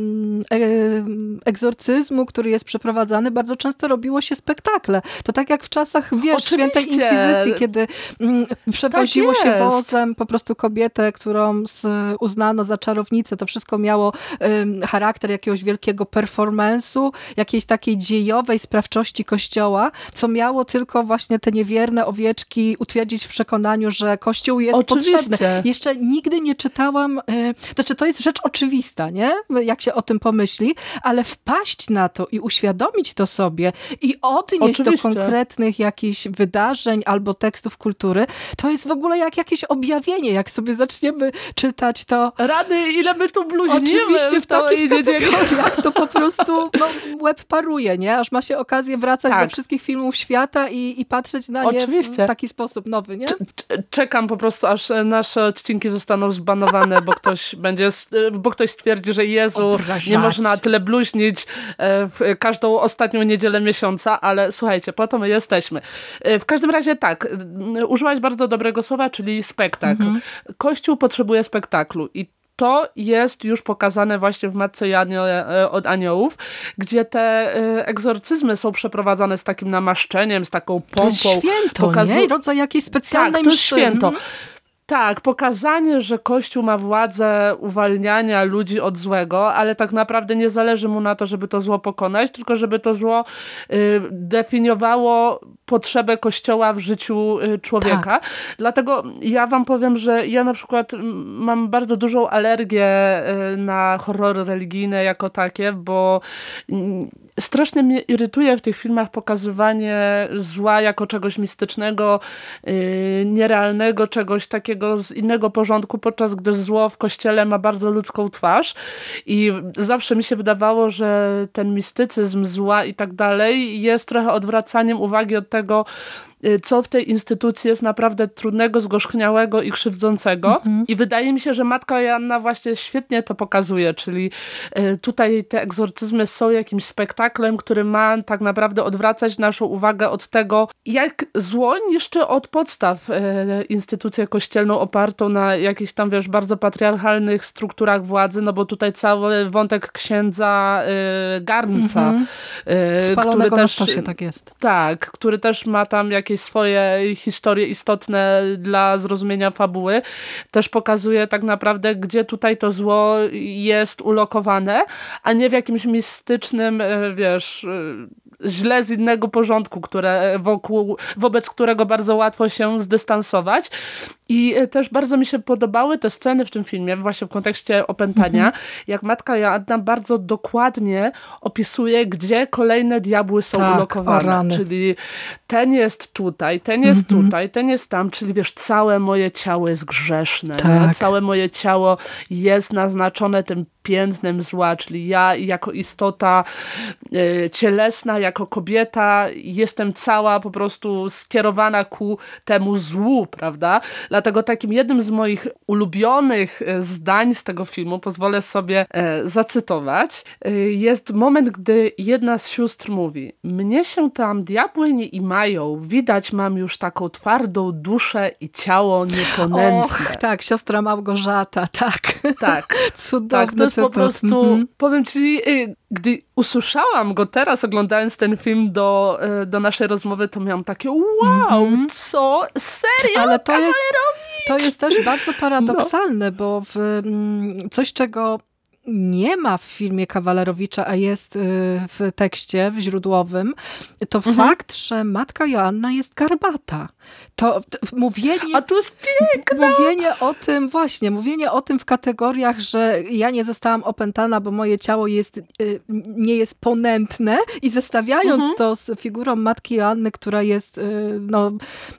egzorcyzmu, który jest przeprowadzany, bardzo często robiło się spektakle. To tak jak w czasach, wiesz, Oczywiście. świętej inkwizycji, kiedy przewoziło tak się wozem po prostu kobietę, którą uznano za czarownicę. To wszystko miało charakter jakiegoś wielkiego performance'u, jakiejś takiej dziejowej sprawczości kościoła, co miało tylko właśnie te niewierne owieczki utwierdzić w przekonaniu, że Kościół jest Oczywiście. potrzebny. Jeszcze nigdy nie czytałam, yy, znaczy to jest rzecz oczywista, nie? Jak się o tym pomyśli, ale wpaść na to i uświadomić to sobie i odnieść Oczywiście. do konkretnych jakichś wydarzeń albo tekstów kultury, to jest w ogóle jak jakieś objawienie. Jak sobie zaczniemy czytać to... Rady, ile my tu bluźnimy Oczywiście w takich kategoriach to po prostu no, łeb paruje, nie? Aż ma się okazję wracać tak. do wszystkich filmów świata i, i patrzeć na nie Oczywiście. w taki sposób nowy, nie? czekam po prostu, aż nasze odcinki zostaną zbanowane, bo ktoś będzie, bo ktoś stwierdzi, że Jezu, Obrażać. nie można tyle bluźnić e, w każdą ostatnią niedzielę miesiąca, ale słuchajcie, po to my jesteśmy. E, w każdym razie tak, użyłaś bardzo dobrego słowa, czyli spektakl. Mhm. Kościół potrzebuje spektaklu i to jest już pokazane właśnie w Matce Janio e, od Aniołów, gdzie te e, egzorcyzmy są przeprowadzane z takim namaszczeniem, z taką pompą. To jest święto, Pokazu... nie? Rodzaj jakiejś specjalnej tak, to jest święto. Tak, pokazanie, że Kościół ma władzę uwalniania ludzi od złego, ale tak naprawdę nie zależy mu na to, żeby to zło pokonać, tylko żeby to zło y, definiowało potrzebę Kościoła w życiu y, człowieka. Tak. Dlatego ja wam powiem, że ja na przykład mam bardzo dużą alergię y, na horrory religijne jako takie, bo strasznie mnie irytuje w tych filmach pokazywanie zła jako czegoś mistycznego, nierealnego, czegoś takiego z innego porządku, podczas gdy zło w kościele ma bardzo ludzką twarz. I zawsze mi się wydawało, że ten mistycyzm zła i tak dalej jest trochę odwracaniem uwagi od tego, co w tej instytucji jest naprawdę trudnego, zgorzchniałego i krzywdzącego. Mhm. I wydaje mi się, że Matka Joanna właśnie świetnie to pokazuje, czyli y, tutaj te egzorcyzmy są jakimś spektaklem, który ma tak naprawdę odwracać naszą uwagę od tego, jak zło niszczy od podstaw y, instytucję kościelną opartą na jakichś tam, wiesz, bardzo patriarchalnych strukturach władzy, no bo tutaj cały wątek księdza Garnca, mhm. który też... tak jest. Tak, który też ma tam jakieś jakieś swoje historie istotne dla zrozumienia fabuły, też pokazuje tak naprawdę, gdzie tutaj to zło jest ulokowane, a nie w jakimś mistycznym, e, wiesz, e, źle z innego porządku, które wokół, wobec którego bardzo łatwo się zdystansować. I e, też bardzo mi się podobały te sceny w tym filmie, właśnie w kontekście opętania, mhm. jak matka Joanna bardzo dokładnie opisuje, gdzie kolejne diabły są tak, ulokowane. Czyli ten jest tutaj, ten jest mhm. tutaj, ten jest tam, czyli wiesz, całe moje ciało jest grzeszne. Tak. Całe moje ciało jest naznaczone tym piętnem zła, czyli ja jako istota y, cielesna, jako kobieta jestem cała po prostu skierowana ku temu złu, prawda? Dlatego takim jednym z moich ulubionych e, zdań z tego filmu, pozwolę sobie e, zacytować, e, jest moment, gdy jedna z sióstr mówi mnie się tam diabły nie imają, widać mam już taką twardą duszę i ciało nieponętne. Och, tak, siostra Małgorzata, tak. Tak. Cudowny tak, jest po prostu, mm -hmm. powiem ci, y, gdy usłyszałam go teraz oglądając ten film do, y, do naszej rozmowy, to miałam takie wow, mm -hmm. co? Serio? Ale to jest, to jest też bardzo paradoksalne, no. bo w, mm, coś, czego nie ma w filmie Kawalerowicza, a jest y, w tekście, w źródłowym, to mhm. fakt, że matka Joanna jest garbata. To, to, mówienie... A to jest piękne! Mówienie o tym, właśnie, mówienie o tym w kategoriach, że ja nie zostałam opętana, bo moje ciało jest, y, nie jest ponętne i zestawiając mhm. to z figurą matki Joanny, która jest y, no,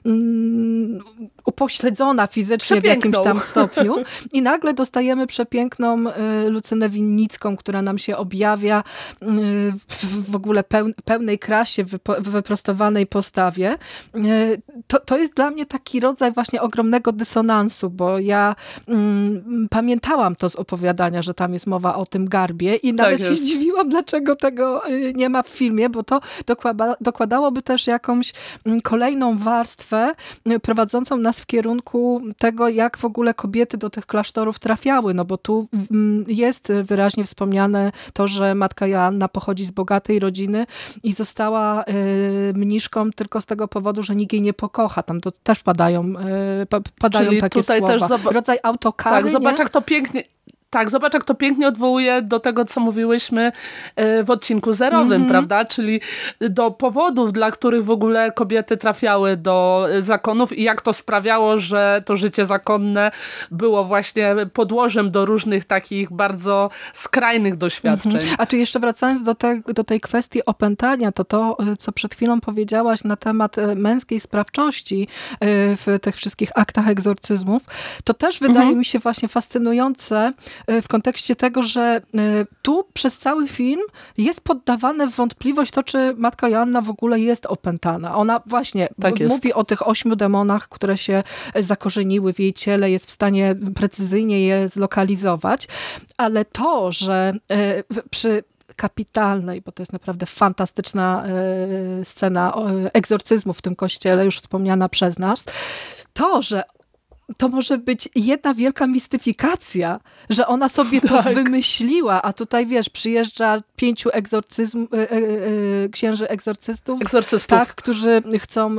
mm, upośledzona fizycznie w jakimś tam stopniu i nagle dostajemy przepiękną Lucynę Lucynę Winnicką, która nam się objawia y, w ogóle pełnej krasie, w wyprostowanej postawie. Y, to, to jest dla mnie taki rodzaj właśnie ogromnego dysonansu, bo ja mm, pamiętałam to z opowiadania, że tam jest mowa o tym garbie i nawet tak się zdziwiłam, dlaczego tego y, nie ma w filmie, bo to dokłada, dokładałoby też jakąś mm, kolejną warstwę prowadzącą nas w kierunku tego, jak w ogóle kobiety do tych klasztorów trafiały, no bo tu mm, jest jest wyraźnie wspomniane to, że matka Joanna pochodzi z bogatej rodziny i została y, mniszką tylko z tego powodu, że nikt jej nie pokocha. Tam to też padają, y, padają Czyli takie tutaj słowa. Też Rodzaj autokary. Tak, zobacz nie? jak to pięknie tak, zobacz jak to pięknie odwołuje do tego, co mówiłyśmy e, w odcinku zerowym, mm -hmm. prawda? Czyli do powodów, dla których w ogóle kobiety trafiały do zakonów i jak to sprawiało, że to życie zakonne było właśnie podłożem do różnych takich bardzo skrajnych doświadczeń. Mm -hmm. A tu jeszcze wracając do, te, do tej kwestii opętania, to to, co przed chwilą powiedziałaś na temat e, męskiej sprawczości e, w tych wszystkich aktach egzorcyzmów, to też wydaje mm -hmm. mi się właśnie fascynujące, E, w kontekście tego, że e, tu przez cały film jest poddawane w wątpliwość to, czy matka Joanna w ogóle jest opętana. Ona właśnie tak mówi o tych ośmiu demonach, które się zakorzeniły w jej ciele, jest w stanie precyzyjnie je zlokalizować, ale to, że e, przy kapitalnej, bo to jest naprawdę fantastyczna scena egzorcyzmu w tym kościele, już wspomniana przez nas, to, że to może być jedna wielka mistyfikacja, że ona sobie to tak. wymyśliła, a tutaj wiesz, przyjeżdża pięciu egzorcyzm, e, e, e, księży egzorcystów, Egzorcystów. Tak, którzy chcą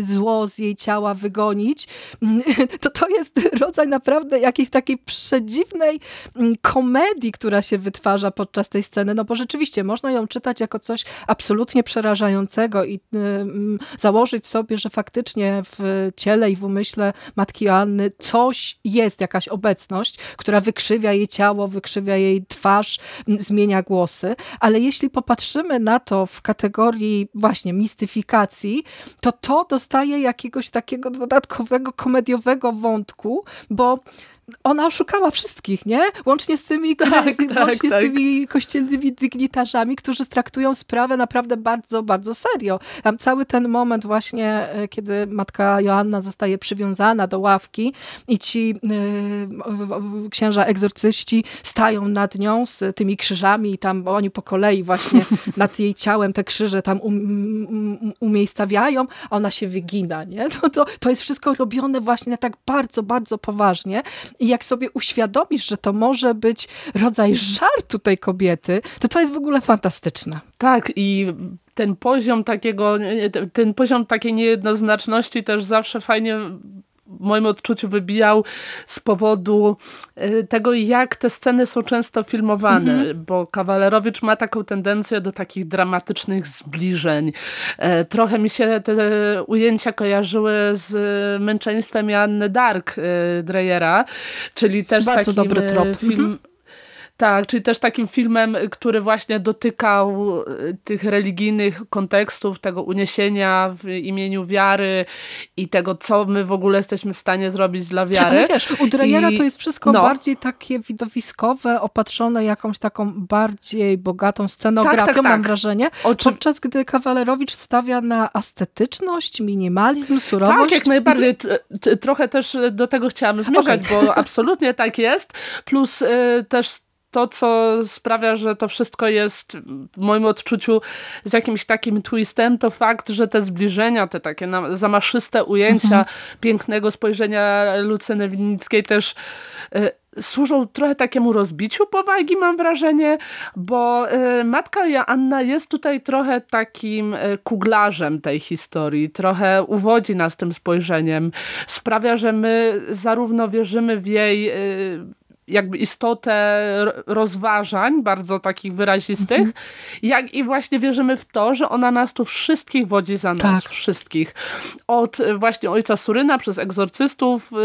zło z jej ciała wygonić. To to jest rodzaj naprawdę jakiejś takiej przedziwnej mm, komedii, która się wytwarza podczas tej sceny, no bo rzeczywiście można ją czytać jako coś absolutnie przerażającego i założyć sobie, że faktycznie w ciele i w umyśle matki matki coś jest, jakaś obecność, która wykrzywia jej ciało, wykrzywia jej twarz, zmienia głosy, ale jeśli popatrzymy na to w kategorii właśnie mistyfikacji, to to dostaje jakiegoś takiego dodatkowego komediowego wątku, bo ona oszukała wszystkich, nie? Łącznie z tymi, tak, tak, łącznie tak. z tymi kościelnymi dygnitarzami, którzy traktują sprawę naprawdę bardzo, bardzo serio. Tam cały ten moment właśnie, e, kiedy matka Joanna zostaje przywiązana do ławki i ci y, księża egzorcyści stają nad nią z tymi krzyżami i tam oni po kolei właśnie nad jej ciałem te krzyże tam um, um, umiejscawiają, a ona się wygina, nie? To, to, to jest wszystko robione właśnie tak bardzo, bardzo poważnie i jak sobie uświadomisz, że to może być rodzaj żartu tej kobiety, to to jest w ogóle fantastyczne. Tak i ten poziom takiego, ten poziom takiej niejednoznaczności też zawsze fajnie w moim odczuciu wybijał z powodu y, tego, jak te sceny są często filmowane, mhm. bo Kawalerowicz ma taką tendencję do takich dramatycznych zbliżeń. E, trochę mi się te ujęcia kojarzyły z męczeństwem Janny Dark y, Dreyera, czyli też Bardzo dobry trop. film mhm tak, czyli też takim filmem, który właśnie dotykał y, tych religijnych kontekstów, tego uniesienia w imieniu wiary i tego, co my w ogóle jesteśmy w stanie zrobić dla wiary. Ale wiesz, u Dreyera I... to jest wszystko no. bardziej takie widowiskowe, opatrzone jakąś taką bardziej bogatą scenografią, tak, tak, tak. mam wrażenie, Oczy... podczas gdy Kawalerowicz stawia na ascetyczność, minimalizm, surowość. Tak, jak najbardziej. Trochę też do tego chciałam zmierzać, okay. bo absolutnie tak jest. Plus y, też to, co sprawia, że to wszystko jest w moim odczuciu z jakimś takim twistem, to fakt, że te zbliżenia, te takie zamaszyste ujęcia mhm. pięknego spojrzenia Lucyny Winnickiej też y, służą trochę takiemu rozbiciu powagi, mam wrażenie, bo y, matka Joanna jest tutaj trochę takim y, kuglarzem tej historii, trochę uwodzi nas tym spojrzeniem, sprawia, że my zarówno wierzymy w jej jakby istotę rozważań, bardzo takich wyrazistych, mhm. jak i właśnie wierzymy w to, że ona nas tu wszystkich wodzi za nos. Tak. Wszystkich. Od właśnie ojca Suryna przez egzorcystów y,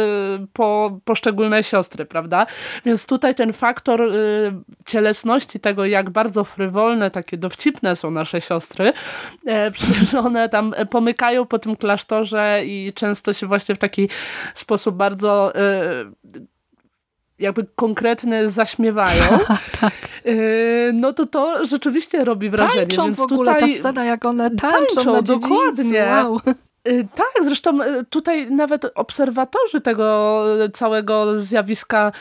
po poszczególne siostry, prawda? Więc tutaj ten faktor y, cielesności tego, jak bardzo frywolne, takie dowcipne są nasze siostry, e, przecież one tam pomykają po tym klasztorze i często się właśnie w taki sposób bardzo y, jakby konkretne zaśmiewają, tak. Y, no to to rzeczywiście robi wrażenie. Tańczą Więc w ogóle tutaj ta scena, jak one tańczą, tańczą dokładnie. Wow. Y, tak, zresztą y, tutaj nawet obserwatorzy tego całego zjawiska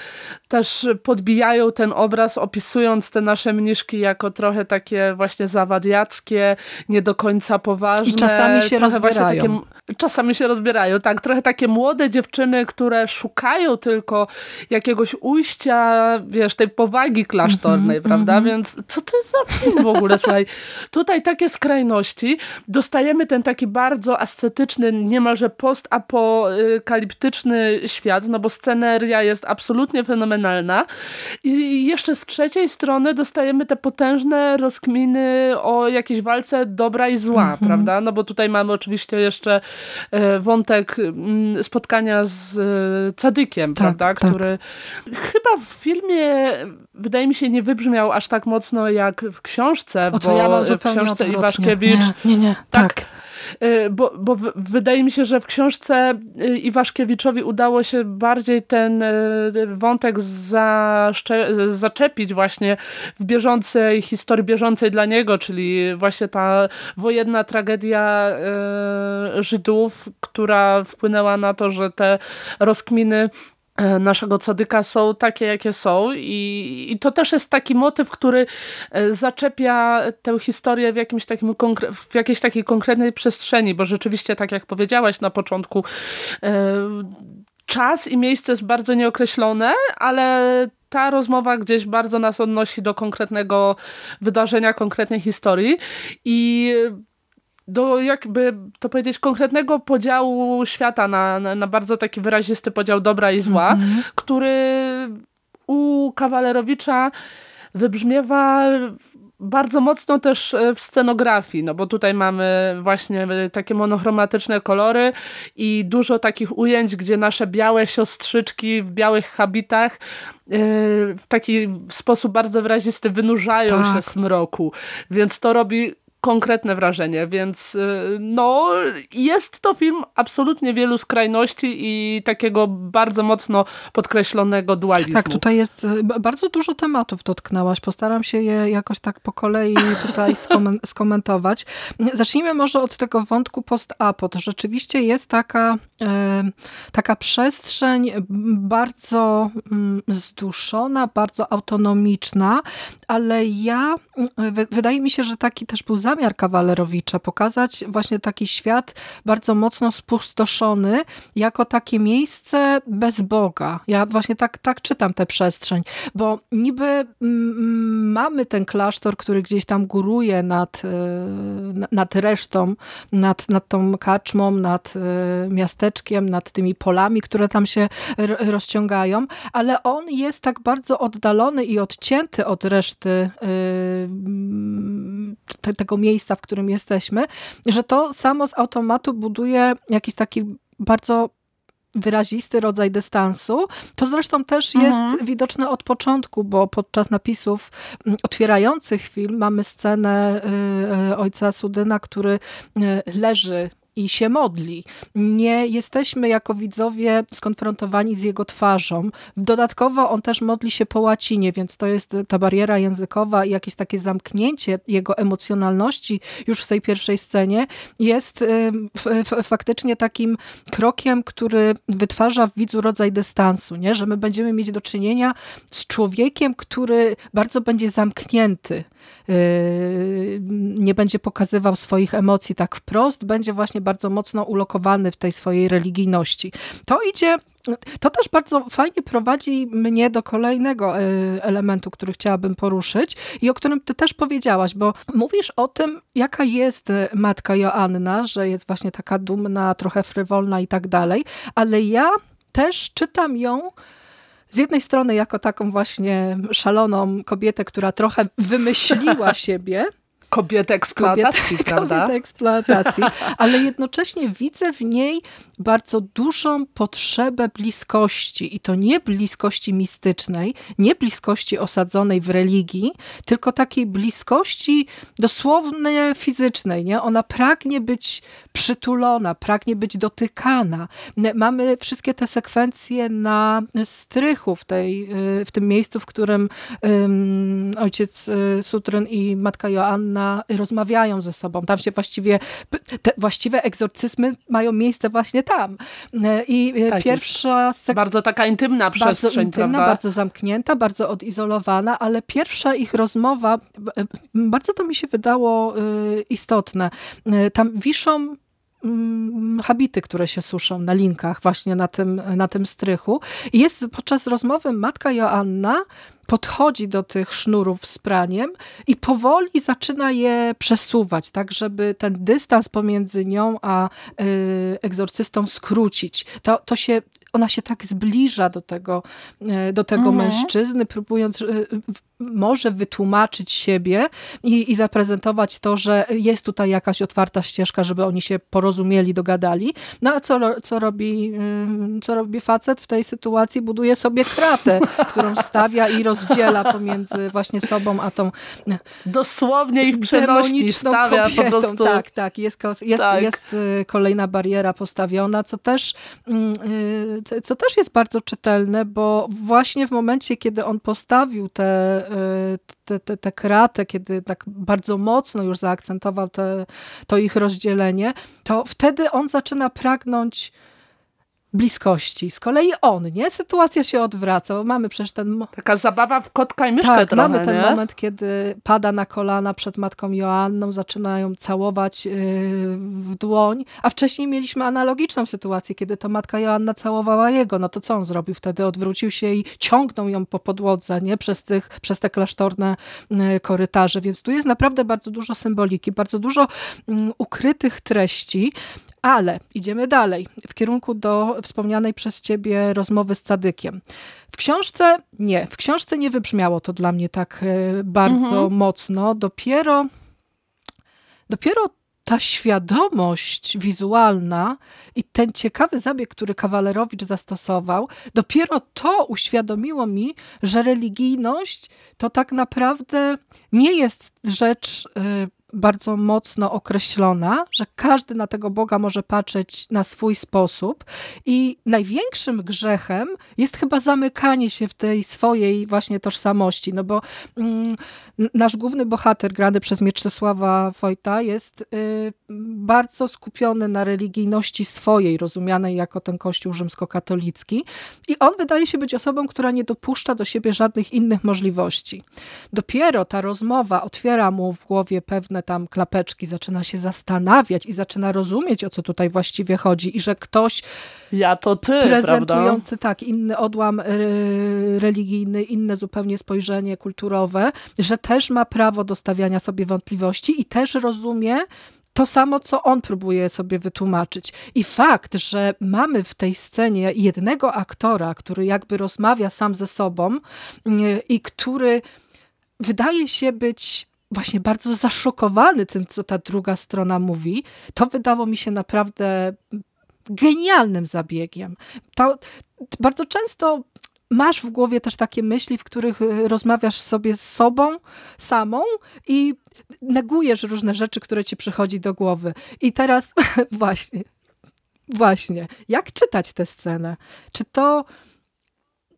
też podbijają ten obraz, opisując te nasze mniszki jako trochę takie właśnie zawadiackie, nie do końca poważne. I czasami się rozbierają. Takie, czasami się rozbierają, tak. Trochę takie młode dziewczyny, które szukają tylko jakiegoś ujścia, wiesz, tej powagi klasztornej, mm -hmm, prawda? Mm -hmm. Więc co to jest za film w ogóle? Słuchaj, tutaj takie skrajności. Dostajemy ten taki bardzo ascetyczny, niemalże postapokaliptyczny świat, no bo sceneria jest absolutnie fenomenalna. I jeszcze z trzeciej strony dostajemy te potężne rozkminy o jakiejś walce dobra i zła, -hmm. prawda? No bo tutaj mamy oczywiście jeszcze E, wątek mm, spotkania z e, Cadykiem, tak, prawda, tak. który chyba w filmie wydaje mi się nie wybrzmiał aż tak mocno jak w książce, o, bo ja w książce Iwaszkiewicz nie, nie, nie. tak, tak bo, bo wydaje mi się, że w książce y, Iwaszkiewiczowi udało się bardziej ten y, wątek zaczepić właśnie w bieżącej historii, bieżącej dla niego, czyli właśnie ta wojenna tragedia Żydów, która wpłynęła na to, że te rozkminy naszego cadyka są takie, jakie są i, i to też jest taki motyw, który e, zaczepia tę historię w, jakimś takim w jakiejś takiej konkretnej przestrzeni, bo rzeczywiście, tak jak powiedziałaś na początku, e, czas i miejsce jest bardzo nieokreślone, ale ta rozmowa gdzieś bardzo nas odnosi do konkretnego wydarzenia, konkretnej historii i do jakby to powiedzieć konkretnego podziału świata na, na, na bardzo taki wyrazisty podział dobra i zła, mm -hmm. który u Kawalerowicza wybrzmiewa bardzo mocno też e, w scenografii, no bo tutaj mamy właśnie takie monochromatyczne kolory i dużo takich ujęć, gdzie nasze białe siostrzyczki w białych habitach e, w taki sposób bardzo wyrazisty wynurzają tak. się z mroku, więc to robi konkretne wrażenie, więc y, no jest to film absolutnie wielu skrajności i takiego bardzo mocno podkreślonego dualizmu. Tak, tutaj jest y, bardzo dużo tematów dotknęłaś. Postaram się je jakoś tak po kolei tutaj skomentować. Zacznijmy może od tego wątku post-apo. To rzeczywiście jest taka, e, taka przestrzeń bardzo mm, zduszona, bardzo autonomiczna, ale ja, wydaje mi się, że taki też był zamysł zamiar Kawalerowicza, pokazać właśnie taki świat bardzo mocno spustoszony, jako takie miejsce bez Boga. Ja właśnie tak, tak czytam tę przestrzeń, bo niby mm, mamy ten klasztor, który gdzieś tam góruje nad, y, nad resztą, nad, nad tą kaczmą, nad y, miasteczkiem, nad tymi polami, które tam się rozciągają, ale on jest tak bardzo oddalony i odcięty od reszty te, tego miejsca, w którym jesteśmy, że to samo z automatu buduje jakiś taki bardzo wyrazisty rodzaj dystansu. To zresztą też jest mhm. widoczne od początku, bo podczas napisów mm, otwierających film mamy scenę y, y, ojca Sudyna, który y, leży i się modli. Nie jesteśmy jako widzowie skonfrontowani z jego twarzą. Dodatkowo on też modli się po łacinie, więc to jest ta bariera językowa i jakieś takie zamknięcie jego emocjonalności już w tej pierwszej scenie jest faktycznie takim krokiem, który wytwarza w widzu rodzaj dystansu, nie? że my będziemy mieć do czynienia z człowiekiem, który bardzo będzie zamknięty, yy, nie będzie pokazywał swoich emocji tak wprost, będzie właśnie bardzo mocno ulokowany w tej swojej religijności. To idzie to też bardzo fajnie prowadzi mnie do kolejnego e, elementu, który chciałabym poruszyć i o którym ty też powiedziałaś, bo mówisz o tym, jaka jest e, matka Joanna, że jest właśnie taka dumna, trochę frywolna i tak dalej, ale ja też czytam ją z jednej strony jako taką właśnie szaloną kobietę, która trochę wymyśliła siebie, Kobietę eksploatacji, kobietę, prawda? Kobietę eksploatacji, ale jednocześnie widzę w niej bardzo dużą potrzebę bliskości i to nie bliskości mistycznej, nie bliskości osadzonej w religii, tylko takiej bliskości dosłownie fizycznej. Nie? Ona pragnie być przytulona, pragnie być dotykana. Mamy wszystkie te sekwencje na strychu w, tej, w tym miejscu, w którym um, ojciec y, Sutryn i matka Joanna rozmawiają ze sobą. Tam się właściwie, te właściwe egzorcyzmy mają miejsce właśnie tam. E, I e, tak pierwsza... Bardzo taka intymna przestrzeń, Bardzo intymna, prawda? bardzo zamknięta, bardzo odizolowana, ale pierwsza ich rozmowa, e, bardzo to mi się wydało istotne. Tam wiszą mm, habity, które się suszą na linkach właśnie na tym, na tym strychu. I jest podczas rozmowy matka Joanna podchodzi do tych sznurów z praniem i powoli zaczyna je przesuwać, tak żeby ten dystans pomiędzy nią a y, egzorcystą skrócić. To, to się ona się tak zbliża do tego, y, do tego mhm. mężczyzny, próbując y, może wytłumaczyć siebie i, i zaprezentować to, że jest tutaj jakaś otwarta ścieżka, żeby oni się porozumieli, dogadali. No a co, co, robi, co robi facet w tej sytuacji? Buduje sobie kratę, którą stawia i rozdziela pomiędzy właśnie sobą a tą dosłownie ich przenośni stawia kobietą. po prostu. Tak, tak. Jest, jest, tak. jest y, kolejna bariera postawiona, co też, mm, y, co też jest bardzo czytelne, bo właśnie w momencie, kiedy on postawił te te, te, te kraty, kiedy tak bardzo mocno już zaakcentował te, to ich rozdzielenie, to wtedy on zaczyna pragnąć bliskości. Z kolei on, nie? Sytuacja się odwraca. Mamy przecież ten... Taka zabawa w kotka i myszkę tak, trochę, mamy ten nie? moment, kiedy pada na kolana przed matką Joanną, zaczyna ją całować y, w dłoń, a wcześniej mieliśmy analogiczną sytuację, kiedy to matka Joanna całowała jego. No to co on zrobił wtedy? Odwrócił się i ciągnął ją po podłodze, nie? Przez, tych, przez te klasztorne y, korytarze. Więc tu jest naprawdę bardzo dużo symboliki, bardzo dużo mm, ukrytych treści, ale idziemy dalej, w kierunku do wspomnianej przez ciebie rozmowy z Cadykiem. W książce nie, w książce nie wybrzmiało to dla mnie tak e, bardzo mhm. mocno. Dopiero, dopiero ta świadomość wizualna i ten ciekawy zabieg, który Kawalerowicz zastosował, dopiero to uświadomiło mi, że religijność to tak naprawdę nie jest rzecz e, bardzo mocno określona, że każdy na tego Boga może patrzeć na swój sposób i największym grzechem jest chyba zamykanie się w tej swojej właśnie tożsamości, no bo mm, nasz główny bohater, grany przez Mieczysława Wojta, jest y, bardzo skupiony na religijności swojej, rozumianej jako ten kościół rzymskokatolicki. I on wydaje się być osobą, która nie dopuszcza do siebie żadnych innych możliwości. Dopiero ta rozmowa otwiera mu w głowie pewne tam klapeczki, zaczyna się zastanawiać i zaczyna rozumieć, o co tutaj właściwie chodzi i że ktoś ja to ty, prezentujący prawda? tak inny odłam y, religijny, inne zupełnie spojrzenie kulturowe, że też ma prawo do stawiania sobie wątpliwości i też rozumie, to samo, co on próbuje sobie wytłumaczyć. I fakt, że mamy w tej scenie jednego aktora, który jakby rozmawia sam ze sobą y, i który wydaje się być właśnie bardzo zaszokowany tym, co ta druga strona mówi, to wydało mi się naprawdę genialnym zabiegiem. To, bardzo często masz w głowie też takie myśli, w których y, rozmawiasz sobie z sobą, samą i negujesz różne rzeczy, które ci przychodzi do głowy. I teraz właśnie, właśnie, jak czytać tę scenę? Czy to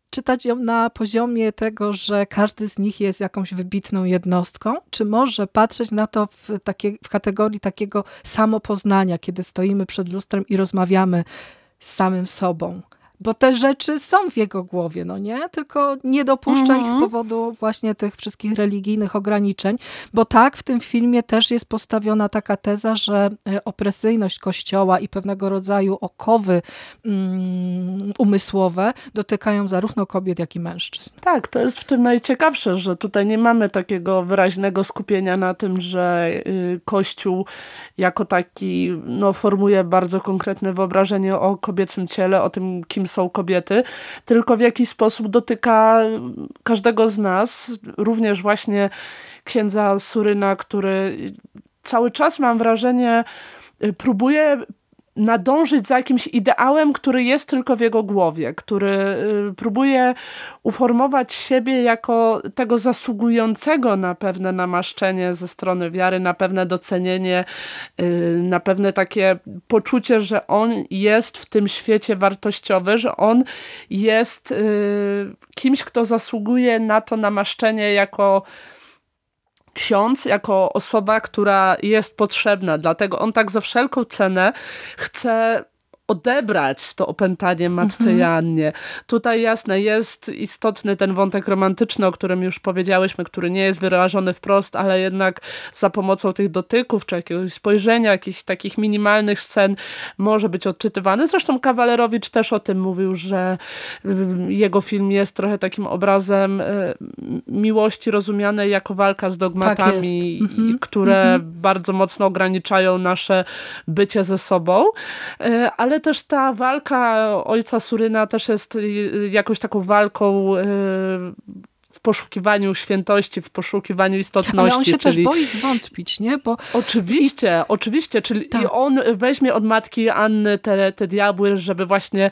czytać ją na poziomie tego, że każdy z nich jest jakąś wybitną jednostką, czy może patrzeć na to w, takie, w kategorii takiego samopoznania, kiedy stoimy przed lustrem i rozmawiamy z samym sobą bo te rzeczy są w jego głowie, no nie? Tylko nie dopuszcza ich z Mhm. powodu właśnie tych wszystkich religijnych ograniczeń, bo tak, w tym filmie też jest postawiona taka teza, że e, opresyjność Kościoła i pewnego rodzaju okowy mm, umysłowe dotykają zarówno kobiet, jak i mężczyzn. Tak, to jest w tym najciekawsze, że tutaj nie mamy takiego wyraźnego skupienia na tym, że y, Kościół jako taki no, formuje bardzo konkretne wyobrażenie o kobiecym ciele, o tym, kim są kobiety, tylko w jakiś sposób dotyka każdego z nas, również właśnie księdza Suryna, który cały czas mam wrażenie próbuje nadążyć za jakimś ideałem, który jest tylko w jego głowie, który y, próbuje uformować siebie jako tego zasługującego na pewne namaszczenie ze strony wiary, na pewne docenienie, y, na pewne takie poczucie, że on jest w tym świecie wartościowy, że on jest y, kimś, kto zasługuje na to namaszczenie jako ksiądz jako osoba, która jest potrzebna. Dlatego on tak za wszelką cenę chce odebrać to opętanie matce Mhm. Jannie. Tutaj jasne, jest istotny ten wątek romantyczny, o którym już powiedziałyśmy, który nie jest wyrażony wprost, ale jednak za pomocą tych dotyków, czy jakiegoś spojrzenia, jakichś takich minimalnych scen może być odczytywany. Zresztą Kawalerowicz też o tym mówił, że y, jego film jest trochę takim obrazem y, miłości rozumianej jako walka z dogmatami, Tak. Mhm. które bardzo mocno ograniczają nasze bycie ze sobą. Y, Ale też ta walka ojca Suryna też jest y, jakąś taką walką y, w poszukiwaniu świętości, w poszukiwaniu istotności. Ale on się czyli... też boi zwątpić, nie? Bo Oczywiście, oczywiście, czyli Tak. i on weźmie od matki Anny te, te diabły, żeby właśnie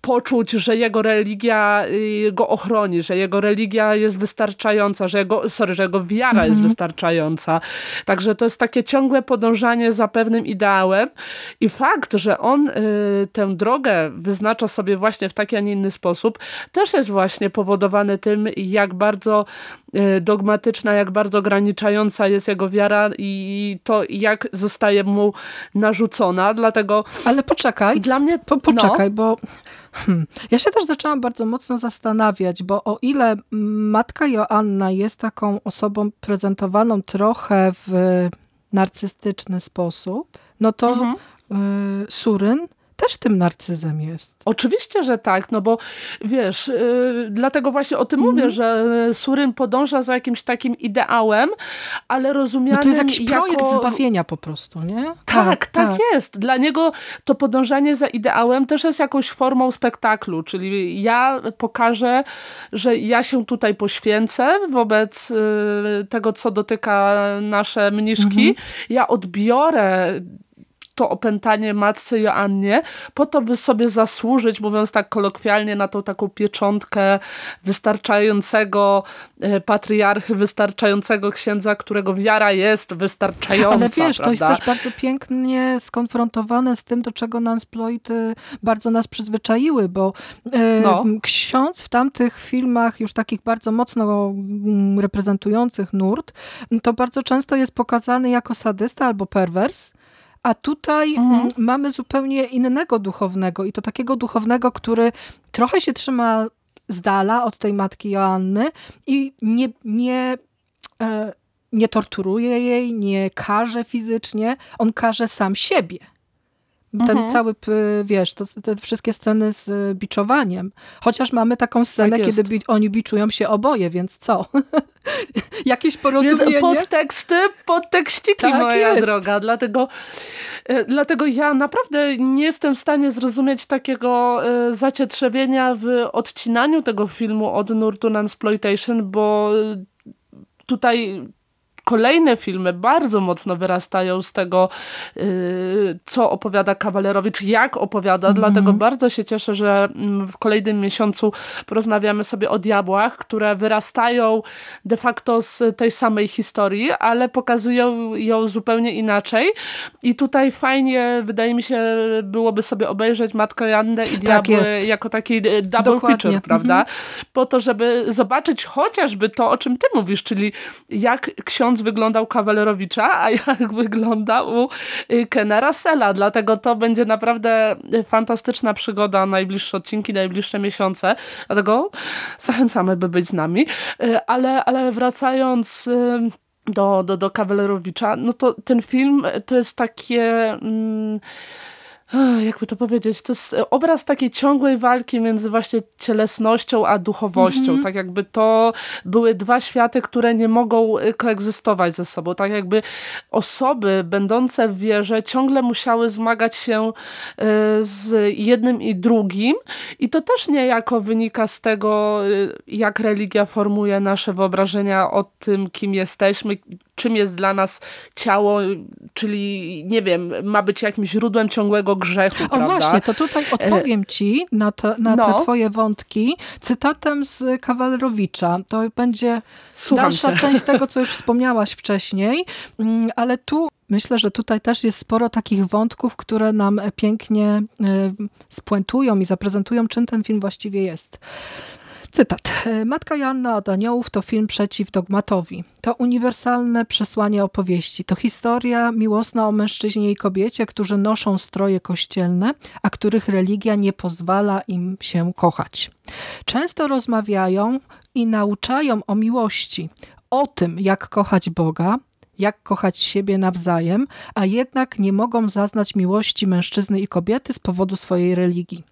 poczuć, że jego religia y, go ochroni, że jego religia jest wystarczająca, że jego, sorry, że jego wiara jest wystarczająca. Także to jest takie ciągłe podążanie za pewnym ideałem i fakt, że on y, tę drogę wyznacza sobie właśnie w taki, a nie inny sposób, też jest właśnie powodowany tym, jak bardzo y, dogmatyczna, jak bardzo ograniczająca jest jego wiara i to, jak zostaje mu narzucona. Dlatego Ale poczekaj, dla mnie... po, no, poczekaj, bo hmm, ja się też zaczęłam bardzo mocno zastanawiać, bo o ile matka Joanna jest taką osobą prezentowaną trochę w narcystyczny sposób, no to Mhm. y, Suryn też tym narcyzem jest. Oczywiście, że tak, no bo wiesz, yy, dlatego właśnie o tym Mhm. mówię, że Suryn podąża za jakimś takim ideałem, ale No rozumianym to jest jakiś projekt jako... zbawienia po prostu, nie? Tak, tak, jest. Dla niego to podążanie za ideałem też jest jakąś formą spektaklu, czyli ja pokażę, że ja się tutaj poświęcę wobec y, tego, co dotyka nasze mniszki. Mhm. Ja odbiorę to opętanie matce Joannie, po to, by sobie zasłużyć, mówiąc tak kolokwialnie, na tą taką pieczątkę wystarczającego e, patriarchy, wystarczającego księdza, którego wiara jest wystarczająca. Ale wiesz, prawda? to jest też bardzo pięknie skonfrontowane z tym, do czego Nansploity bardzo nas przyzwyczaiły, bo e, No. ksiądz w tamtych filmach już takich bardzo mocno mm, reprezentujących nurt, to bardzo często jest pokazany jako sadysta albo perwers, a tutaj mm, mamy zupełnie innego duchownego i to takiego duchownego, który trochę się trzyma z dala od tej matki Joanny i nie, nie, e, nie torturuje jej, nie karze fizycznie, on karze sam siebie. Ten cały, p- wiesz, to, te wszystkie sceny z y, biczowaniem. Chociaż mamy taką scenę, Tak kiedy bi oni biczują się oboje, więc co? Jakieś Więc porozumienie? podteksty, podtekściki, Tak moja jest. droga. Dlatego, e, dlatego ja naprawdę nie jestem w stanie zrozumieć takiego e, zacietrzewienia w odcinaniu tego filmu od nurtu Nansploitation, bo e, tutaj kolejne filmy bardzo mocno wyrastają z tego, y, co opowiada Kawalerowicz, jak opowiada, dlatego bardzo się cieszę, że mm, w kolejnym miesiącu porozmawiamy sobie o diabłach, które wyrastają de facto z tej samej historii, ale pokazują ją zupełnie inaczej i tutaj fajnie, wydaje mi się, byłoby sobie obejrzeć Matkę Jannę i Diabły jest. jako taki y, double Dokładnie. feature, prawda? Po to, żeby zobaczyć chociażby to, o czym ty mówisz, czyli jak ksiądz wyglądał Kawalerowicza, a jak wygląda u y, Kena Russella. Dlatego to będzie naprawdę y, fantastyczna przygoda, najbliższe odcinki, najbliższe miesiące. Dlatego zachęcamy, by być z nami. Y, Ale, ale wracając... Do, do, do Kawalerowicza, no to ten film to jest takie... Mm, jakby to powiedzieć, to jest e, obraz takiej ciągłej walki między właśnie cielesnością a duchowością. Tak jakby to były dwa światy, które nie mogą e, koegzystować ze sobą. Tak jakby osoby będące w wierze ciągle musiały zmagać się e, z jednym i drugim i to też niejako wynika z tego, jak religia formuje nasze wyobrażenia o tym, kim jesteśmy, czym jest dla nas ciało, czyli nie wiem, ma być jakimś źródłem ciągłego grzechu, O prawda? właśnie, to tutaj odpowiem ci na, te, na No. te twoje wątki cytatem z Kawalerowicza. To będzie Słucham dalsza cię. część tego, co już wspomniałaś wcześniej, Mm, ale tu myślę, że tutaj też jest sporo takich wątków, które nam pięknie e, spuentują i zaprezentują, czym ten film właściwie jest. Cytat. Matka Joanna od Aniołów to film przeciw dogmatowi. To uniwersalne przesłanie opowieści. To historia miłosna o mężczyźnie i kobiecie, którzy noszą stroje kościelne, a których religia nie pozwala im się kochać. Często rozmawiają i nauczają o miłości, o tym, jak kochać Boga, jak kochać siebie nawzajem, a jednak nie mogą zaznać miłości mężczyzny i kobiety z powodu swojej religii.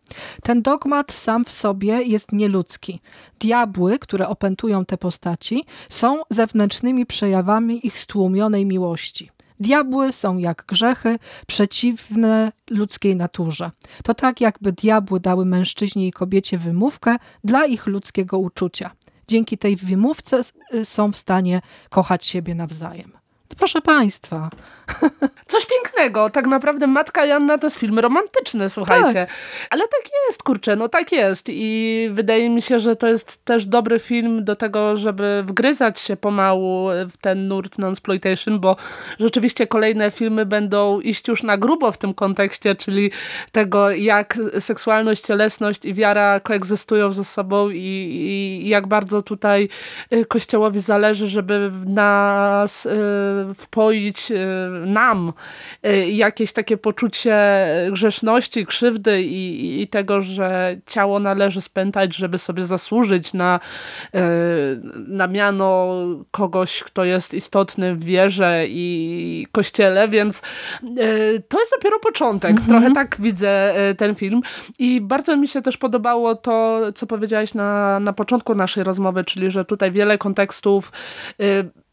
Ten dogmat sam w sobie jest nieludzki. Diabły, które opętują te postaci, są zewnętrznymi przejawami ich stłumionej miłości. Diabły są jak grzechy, przeciwne ludzkiej naturze. To tak, jakby diabły dały mężczyźnie i kobiecie wymówkę dla ich ludzkiego uczucia. Dzięki tej wymówce y, są w stanie kochać siebie nawzajem. Proszę Państwa, Coś pięknego. Tak naprawdę Matka Janna to jest film romantyczny, słuchajcie. Tak. Ale tak jest, kurczę, no tak jest. I wydaje mi się, że to jest też dobry film do tego, żeby wgryzać się pomału w ten nurt non-exploitation, bo rzeczywiście kolejne filmy będą iść już na grubo w tym kontekście, czyli tego, jak seksualność, cielesność i wiara koegzystują ze sobą i, i jak bardzo tutaj y, Kościołowi zależy, żeby w nas y, wpoić y, nam y, jakieś takie poczucie grzeszności, krzywdy i, i tego, że ciało należy spętać, żeby sobie zasłużyć na, y, na miano kogoś, kto jest istotny w wierze i kościele, więc y, to jest dopiero początek. Trochę tak widzę ten film i bardzo mi się też podobało to, co powiedziałaś na, na początku naszej rozmowy, czyli że tutaj wiele kontekstów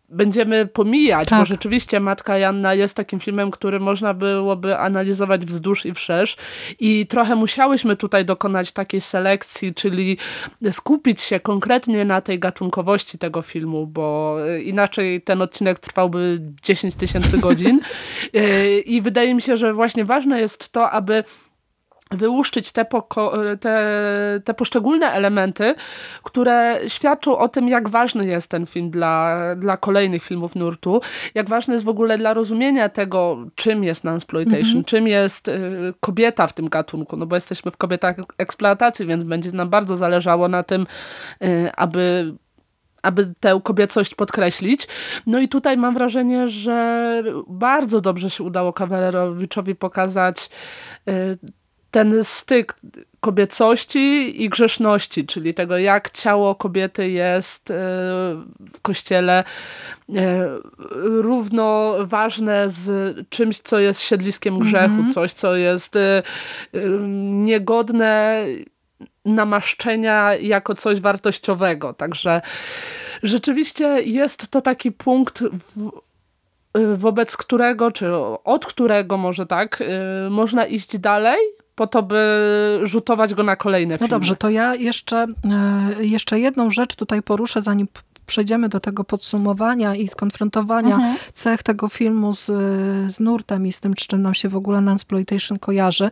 będziemy pomijać, tak. bo rzeczywiście Matka Janna jest takim filmem, który można byłoby analizować wzdłuż i wszerz i trochę musiałyśmy tutaj dokonać takiej selekcji, czyli skupić się konkretnie na tej gatunkowości tego filmu, bo inaczej ten odcinek trwałby 10 tysięcy godzin i wydaje mi się, że właśnie ważne jest to, aby wyłuszczyć te, te, te, poszczególne elementy, które świadczą o tym, jak ważny jest ten film dla, dla kolejnych filmów nurtu, jak ważny jest w ogóle dla rozumienia tego, czym jest nansploitation, -hmm. czym jest y, kobieta w tym gatunku, no bo jesteśmy w kobietach eksploatacji, więc będzie nam bardzo zależało na tym, y, aby aby tę kobiecość podkreślić. No i tutaj mam wrażenie, że bardzo dobrze się udało Kawalerowiczowi pokazać y, ten styk kobiecości i grzeszności, czyli tego, jak ciało kobiety jest e, w kościele e, równo ważne z czymś, co jest siedliskiem grzechu, mm -hmm. coś, co jest e, niegodne namaszczenia jako coś wartościowego. Także rzeczywiście jest to taki punkt, w, wobec którego, czy od którego może tak, można iść dalej, po to, by rzutować go na kolejne no filmy. No dobrze, to ja jeszcze, e, jeszcze jedną rzecz tutaj poruszę, zanim przejdziemy do tego podsumowania i skonfrontowania mhm. cech tego filmu z, z nurtem i z tym, czym nam się w ogóle Nansploitation kojarzy.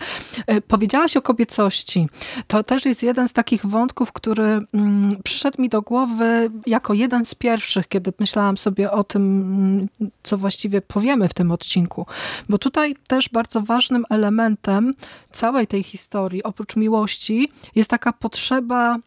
E, powiedziałaś o kobiecości. To też jest jeden z takich wątków, który mm, przyszedł mi do głowy jako jeden z pierwszych, kiedy myślałam sobie o tym, mm, co właściwie powiemy w tym odcinku. Bo tutaj też bardzo ważnym elementem całej tej historii, oprócz miłości, jest taka potrzeba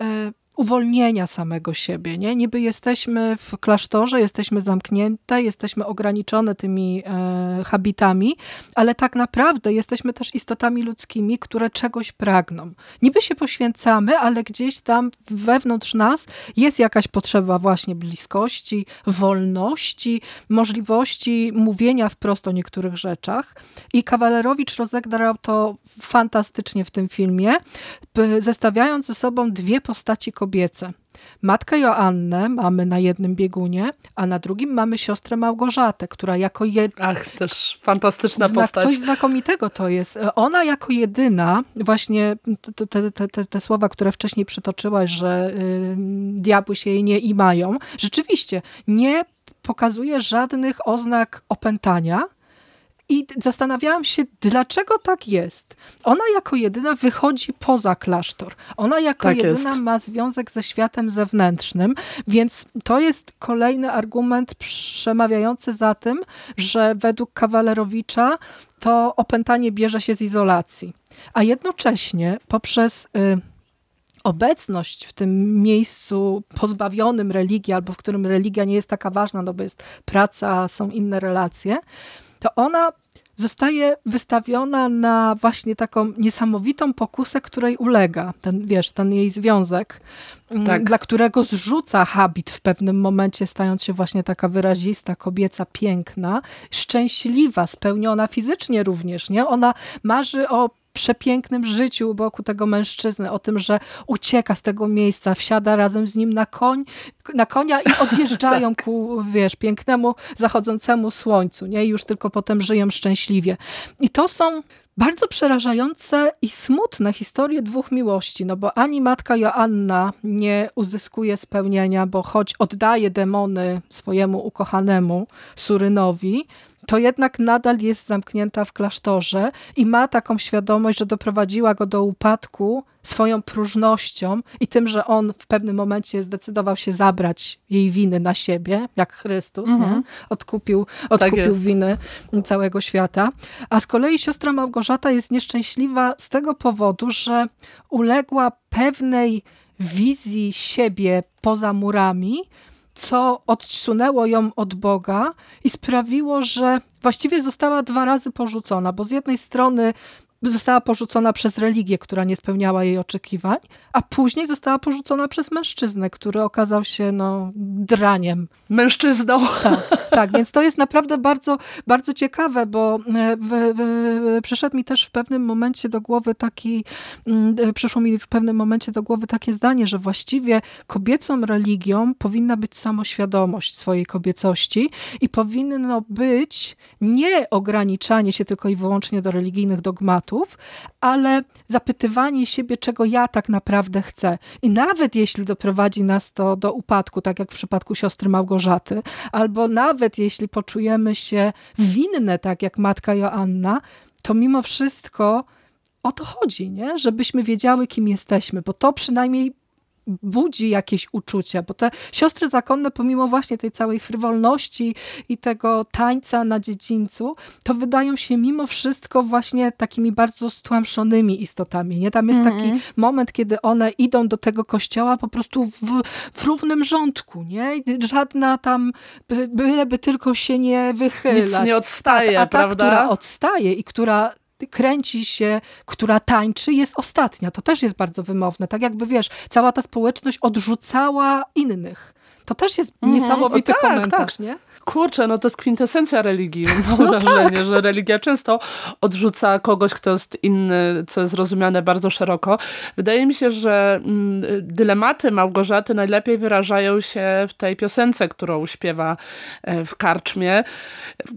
e, uwolnienia samego siebie. Nie? Niby jesteśmy w klasztorze, jesteśmy zamknięte, jesteśmy ograniczone tymi e, habitami, ale tak naprawdę jesteśmy też istotami ludzkimi, które czegoś pragną. Niby się poświęcamy, ale gdzieś tam wewnątrz nas jest jakaś potrzeba właśnie bliskości, wolności, możliwości mówienia wprost o niektórych rzeczach. I Kawalerowicz rozegrał to fantastycznie w tym filmie, zestawiając ze sobą dwie postaci kobiety kobiece. Matkę Joannę mamy na jednym biegunie, a na drugim mamy siostrę Małgorzatę, która jako jedyna... Ach, też fantastyczna postać. Coś znakomitego to jest. Ona jako jedyna, właśnie te, te, te, te słowa, które wcześniej przytoczyłaś, że y, diabły się jej nie imają, rzeczywiście nie pokazuje żadnych oznak opętania, i zastanawiałam się, dlaczego tak jest. Ona jako jedyna wychodzi poza klasztor. Ona jako tak jedyna jest. ma związek ze światem zewnętrznym, więc to jest kolejny argument przemawiający za tym, że według Kawalerowicza to opętanie bierze się z izolacji. A jednocześnie poprzez... Y, obecność w tym miejscu pozbawionym religii, albo w którym religia nie jest taka ważna, no bo jest praca, są inne relacje, to ona zostaje wystawiona na właśnie taką niesamowitą pokusę, której ulega ten, wiesz, ten jej związek, mm, tak. dla którego zrzuca habit w pewnym momencie, stając się właśnie taka wyrazista, kobieca, piękna, szczęśliwa, spełniona fizycznie również, nie? Ona marzy o przepięknym życiu u boku tego mężczyzny, o tym, że ucieka z tego miejsca, wsiada razem z nim na, koń, na konia i odjeżdżają tak. ku, wiesz, pięknemu zachodzącemu słońcu, nie? I już tylko potem żyją szczęśliwie. I to są bardzo przerażające i smutne historie dwóch miłości, no bo ani matka Joanna nie uzyskuje spełnienia, bo choć oddaje demony swojemu ukochanemu Surynowi, to jednak nadal jest zamknięta w klasztorze i ma taką świadomość, że doprowadziła go do upadku swoją próżnością i tym, że on w pewnym momencie zdecydował się zabrać jej winy na siebie, jak Chrystus, mhm. odkupił, tak odkupił tak winy całego świata. A z kolei siostra Małgorzata jest nieszczęśliwa z tego powodu, że uległa pewnej wizji siebie poza murami, co odsunęło ją od Boga i sprawiło, że właściwie została dwa razy porzucona, bo z jednej strony została porzucona przez religię, która nie spełniała jej oczekiwań, a później została porzucona przez mężczyznę, który okazał się no, draniem. Mężczyzną. Tak, tak, więc to jest naprawdę bardzo, bardzo ciekawe, bo e, w, w, przyszedł mi też w pewnym momencie do głowy taki, mm, e, przyszło mi w pewnym momencie do głowy takie zdanie, że właściwie kobiecą religią powinna być samoświadomość swojej kobiecości i powinno być nie ograniczanie się tylko i wyłącznie do religijnych dogmatów, ale zapytywanie siebie, czego ja tak naprawdę chcę. I nawet jeśli doprowadzi nas to do upadku, tak jak w przypadku siostry Małgorzaty, albo nawet jeśli poczujemy się winne, tak jak matka Joanna, to mimo wszystko o to chodzi, nie? żebyśmy wiedziały, kim jesteśmy, bo to przynajmniej budzi jakieś uczucia, bo te siostry zakonne, pomimo właśnie tej całej frywolności i tego tańca na dziedzińcu, to wydają się mimo wszystko właśnie takimi bardzo stłamszonymi istotami. Nie? Tam jest taki mhm. moment, kiedy one idą do tego kościoła po prostu w, w równym rządku. Nie? Żadna tam, by, byleby tylko się nie wychylać. Nic nie odstaje, tak, a ta, prawda? która odstaje i która kręci się, która tańczy, jest ostatnia. To też jest bardzo wymowne. Tak jakby, wiesz, cała ta społeczność odrzucała innych. To też jest mhm. niesamowity tak, komentarz, tak. nie? Kurczę, no to jest kwintesencja religii. Mam no wrażenie, tak. że religia często odrzuca kogoś, kto jest inny, co jest rozumiane bardzo szeroko. Wydaje mi się, że mm, dylematy Małgorzaty najlepiej wyrażają się w tej piosence, którą śpiewa e, w karczmie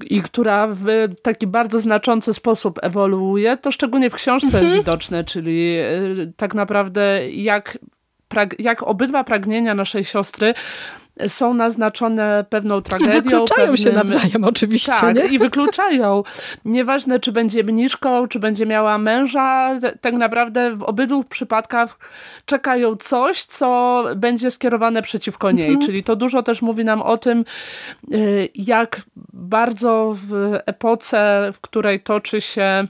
i która w taki bardzo znaczący sposób ewoluuje. To szczególnie w książce jest mhm. widoczne, czyli e, tak naprawdę jak jak obydwa pragnienia naszej siostry są naznaczone pewną tragedią. I wykluczają pewnym... się nawzajem oczywiście. Tak, nie? i wykluczają. Nieważne, czy będzie mniszką, czy będzie miała męża, tak naprawdę w obydwu przypadkach czekają coś, co będzie skierowane przeciwko niej. Mhm. Czyli to dużo też mówi nam o tym, y, jak bardzo w epoce, w której toczy się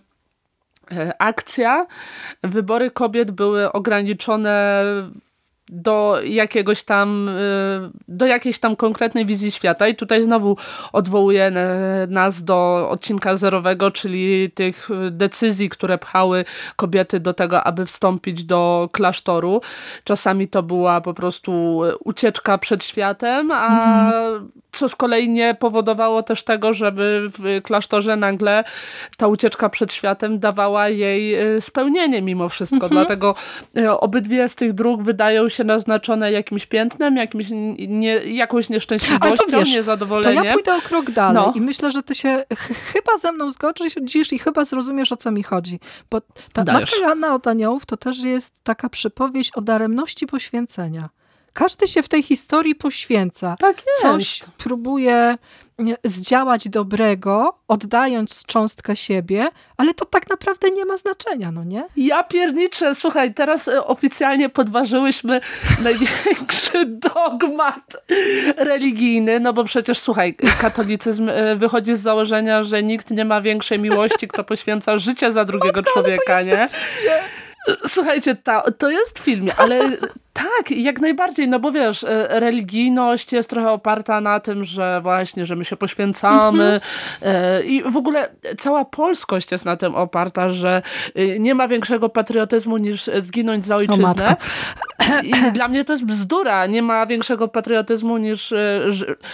y, akcja, wybory kobiet były ograniczone do jakiegoś tam, y, do jakiejś tam konkretnej wizji świata i tutaj znowu odwołuje nas do odcinka zerowego, czyli tych decyzji, które pchały kobiety do tego, aby wstąpić do klasztoru. Czasami to była po prostu ucieczka przed światem, a mhm. co z kolei nie powodowało też tego, żeby w klasztorze nagle ta ucieczka przed światem dawała jej y, spełnienie mimo wszystko. Mhm. Dlatego y, obydwie z tych dróg wydają się naznaczone jakimś piętnem, jakimś nie, jakąś nieszczęśliwością, to wiesz, niezadowoleniem. To ja pójdę o krok dalej no. i myślę, że ty się chyba ze mną zgodzisz i chyba zrozumiesz, o co mi chodzi. Bo ta Dajesz. Matka Joanna od Aniołów to też jest taka przypowieść o daremności poświęcenia. Każdy się w tej historii poświęca. Tak jest. Coś próbuje zdziałać dobrego, oddając cząstkę siebie, ale to tak naprawdę nie ma znaczenia, no nie? Ja pierniczę, słuchaj, teraz e, oficjalnie podważyłyśmy największy dogmat religijny, no bo przecież słuchaj, katolicyzm e, wychodzi z założenia, że nikt nie ma większej miłości, kto poświęca życie za drugiego Matka, człowieka, nie? Słuchajcie, ta, to jest w filmie, ale tak, jak najbardziej, no bo wiesz, e, religijność jest trochę oparta na tym, że właśnie, że my się poświęcamy mm-hmm. i w ogóle cała polskość jest na tym oparta, że e, nie ma większego patriotyzmu niż zginąć za ojczyznę. I dla mnie to jest bzdura. Nie ma większego patriotyzmu niż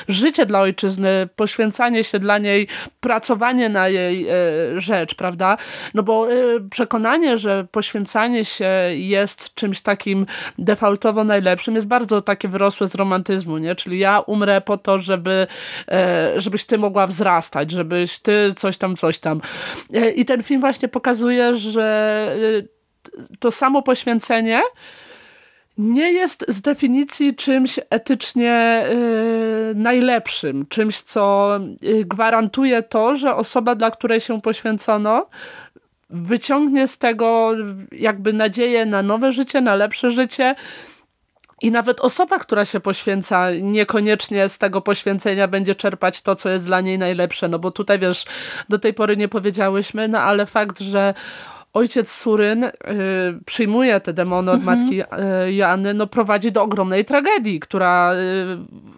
życie dla ojczyzny, poświęcanie się dla niej, pracowanie na jej rzecz, prawda? No bo przekonanie, że poświęcanie się jest czymś takim defaultowym, defaultowo najlepszym jest bardzo takie wyrosłe z romantyzmu, nie? Czyli ja umrę po to, żeby, e, żebyś ty mogła wzrastać, żebyś ty coś tam, coś tam. E, I ten film właśnie pokazuje, że e, to samo poświęcenie nie jest z definicji czymś etycznie najlepszym, czymś, co gwarantuje to, że osoba, dla której się poświęcono, wyciągnie z tego jakby nadzieję na nowe życie, na lepsze życie. I nawet osoba, która się poświęca, niekoniecznie z tego poświęcenia będzie czerpać to, co jest dla niej najlepsze. No bo tutaj wiesz, do tej pory nie powiedziałyśmy, no ale fakt, że ojciec Suryn y, przyjmuje te demony od mhm. matki y, Joanny, no prowadzi do ogromnej tragedii, która,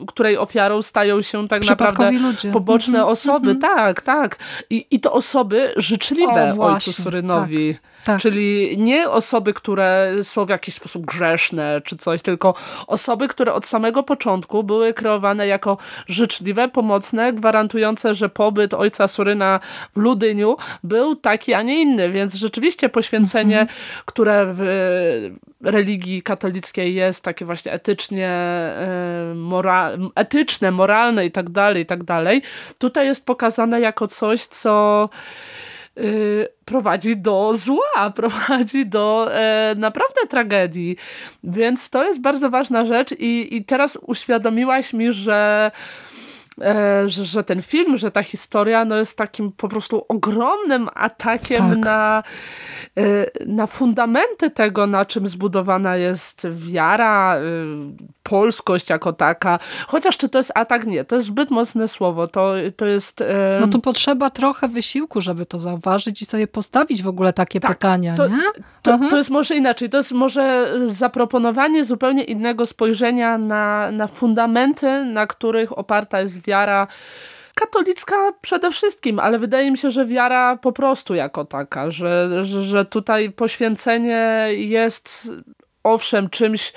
y, której ofiarą stają się tak naprawdę ludzie. poboczne mhm. osoby. Mhm. Tak, tak. I, I to osoby życzliwe o, ojcu Surynowi. Tak. Tak. Czyli nie osoby, które są w jakiś sposób grzeszne czy coś, tylko osoby, które od samego początku były kreowane jako życzliwe, pomocne, gwarantujące, że pobyt ojca Suryna w Ludyniu był taki, a nie inny. Więc rzeczywiście poświęcenie, mm -hmm. które w religii katolickiej jest takie właśnie etycznie, e, mora etyczne, moralne i tak dalej, i tak dalej. Tutaj jest pokazane jako coś, co prowadzi do zła, prowadzi do e, naprawdę tragedii. Więc to jest bardzo ważna rzecz i, i teraz uświadomiłaś mi, że E, że, że ten film, że ta historia no jest takim po prostu ogromnym atakiem tak. na, e, na fundamenty tego, na czym zbudowana jest wiara, e, polskość jako taka. Chociaż czy to jest atak? Nie, to jest zbyt mocne słowo. To, to jest... No tu potrzeba trochę wysiłku, żeby to zauważyć i sobie postawić w ogóle takie tak, pytania, to, nie? To, to jest może inaczej. To jest może zaproponowanie zupełnie innego spojrzenia na, na fundamenty, na których oparta jest wiara katolicka przede wszystkim, ale wydaje mi się, że wiara po prostu jako taka, że, że tutaj poświęcenie jest owszem czymś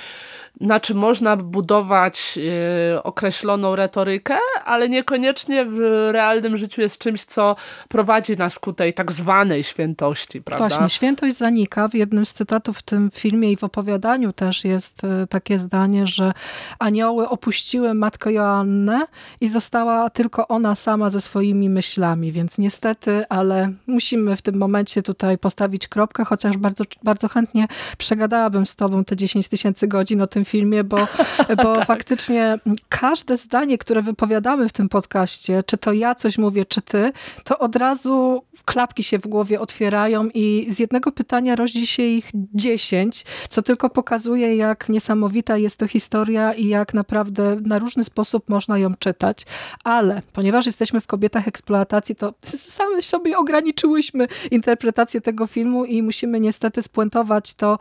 na czym można budować yy, określoną retorykę, ale niekoniecznie w realnym życiu jest czymś, co prowadzi nas ku tej tak zwanej świętości. Prawda? Właśnie, świętość zanika. W jednym z cytatów w tym filmie i w opowiadaniu też jest yy, takie zdanie, że anioły opuściły matkę Joannę i została tylko ona sama ze swoimi myślami, więc niestety, ale musimy w tym momencie tutaj postawić kropkę, chociaż bardzo, bardzo chętnie przegadałabym z tobą te 10 tysięcy godzin o tym filmie, bo, bo tak. faktycznie każde zdanie, które wypowiadamy w tym podcaście, czy to ja coś mówię, czy ty, to od razu klapki się w głowie otwierają i z jednego pytania rodzi się ich dziesięć, co tylko pokazuje, jak niesamowita jest to historia i jak naprawdę na różny sposób można ją czytać. Ale ponieważ jesteśmy w kobietach eksploatacji, to same sobie ograniczyłyśmy interpretację tego filmu i musimy niestety spuentować to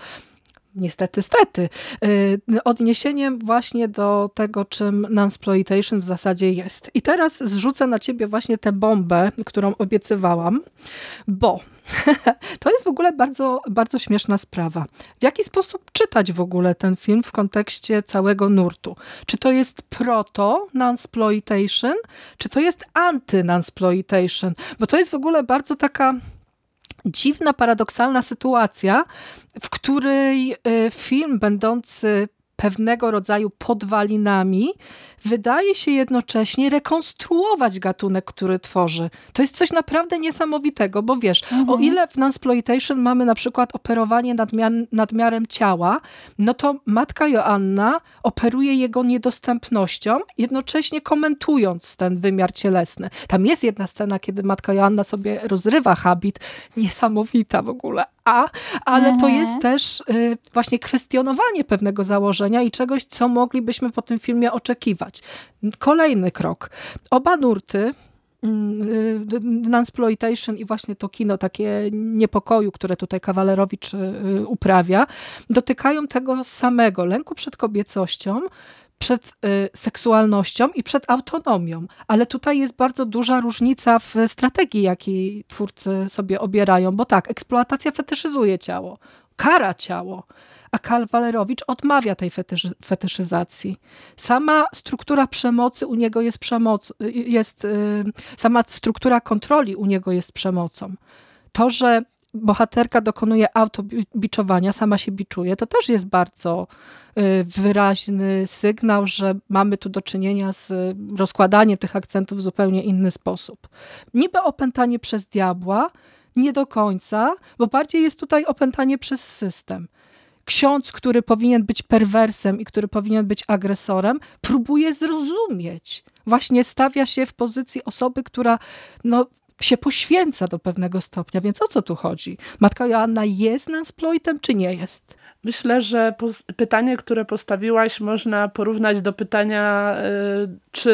niestety, stety, y, odniesieniem właśnie do tego, czym Nansploitation w zasadzie jest. I teraz zrzucę na ciebie właśnie tę bombę, którą obiecywałam, bo to jest w ogóle bardzo, bardzo śmieszna sprawa. W jaki sposób czytać w ogóle ten film w kontekście całego nurtu? Czy to jest proto-Nansploitation, czy to jest anty-Nansploitation? Bo to jest w ogóle bardzo taka dziwna, paradoksalna sytuacja, w której y, film będący pewnego rodzaju podwalinami, wydaje się jednocześnie rekonstruować gatunek, który tworzy. To jest coś naprawdę niesamowitego, bo wiesz, mhm. o ile w Nansploitation mamy na przykład operowanie nadmiar nadmiarem ciała, no to matka Joanna operuje jego niedostępnością, jednocześnie komentując ten wymiar cielesny. Tam jest jedna scena, kiedy matka Joanna sobie rozrywa habit, niesamowita w ogóle, a, ale mhm. to jest też y, właśnie kwestionowanie pewnego założenia i czegoś, co moglibyśmy po tym filmie oczekiwać. Kolejny krok. Oba nurty mm, y, Nansploitation i właśnie to kino takie niepokoju, które tutaj Kawalerowicz y, uprawia, dotykają tego samego lęku przed kobiecością, przed y, seksualnością i przed autonomią. Ale tutaj jest bardzo duża różnica w strategii, jakiej twórcy sobie obierają, bo tak, eksploatacja fetyszyzuje ciało, kara ciało, a Kalwalerowicz odmawia tej fetyszy, fetyszyzacji. Sama struktura przemocy u niego jest przemoc, jest, y, sama struktura kontroli u niego jest przemocą. To, że bohaterka dokonuje autobiczowania, sama się biczuje, to też jest bardzo y, wyraźny sygnał, że mamy tu do czynienia z rozkładaniem tych akcentów w zupełnie inny sposób. Niby opętanie przez diabła, nie do końca, bo bardziej jest tutaj opętanie przez system. Ksiądz, który powinien być perwersem i który powinien być agresorem, próbuje zrozumieć. Właśnie stawia się w pozycji osoby, która no, się poświęca do pewnego stopnia. Więc o co tu chodzi? Matka Joanna jest nansploitem, czy nie jest? Myślę, że pytanie, które postawiłaś, można porównać do pytania, y, czy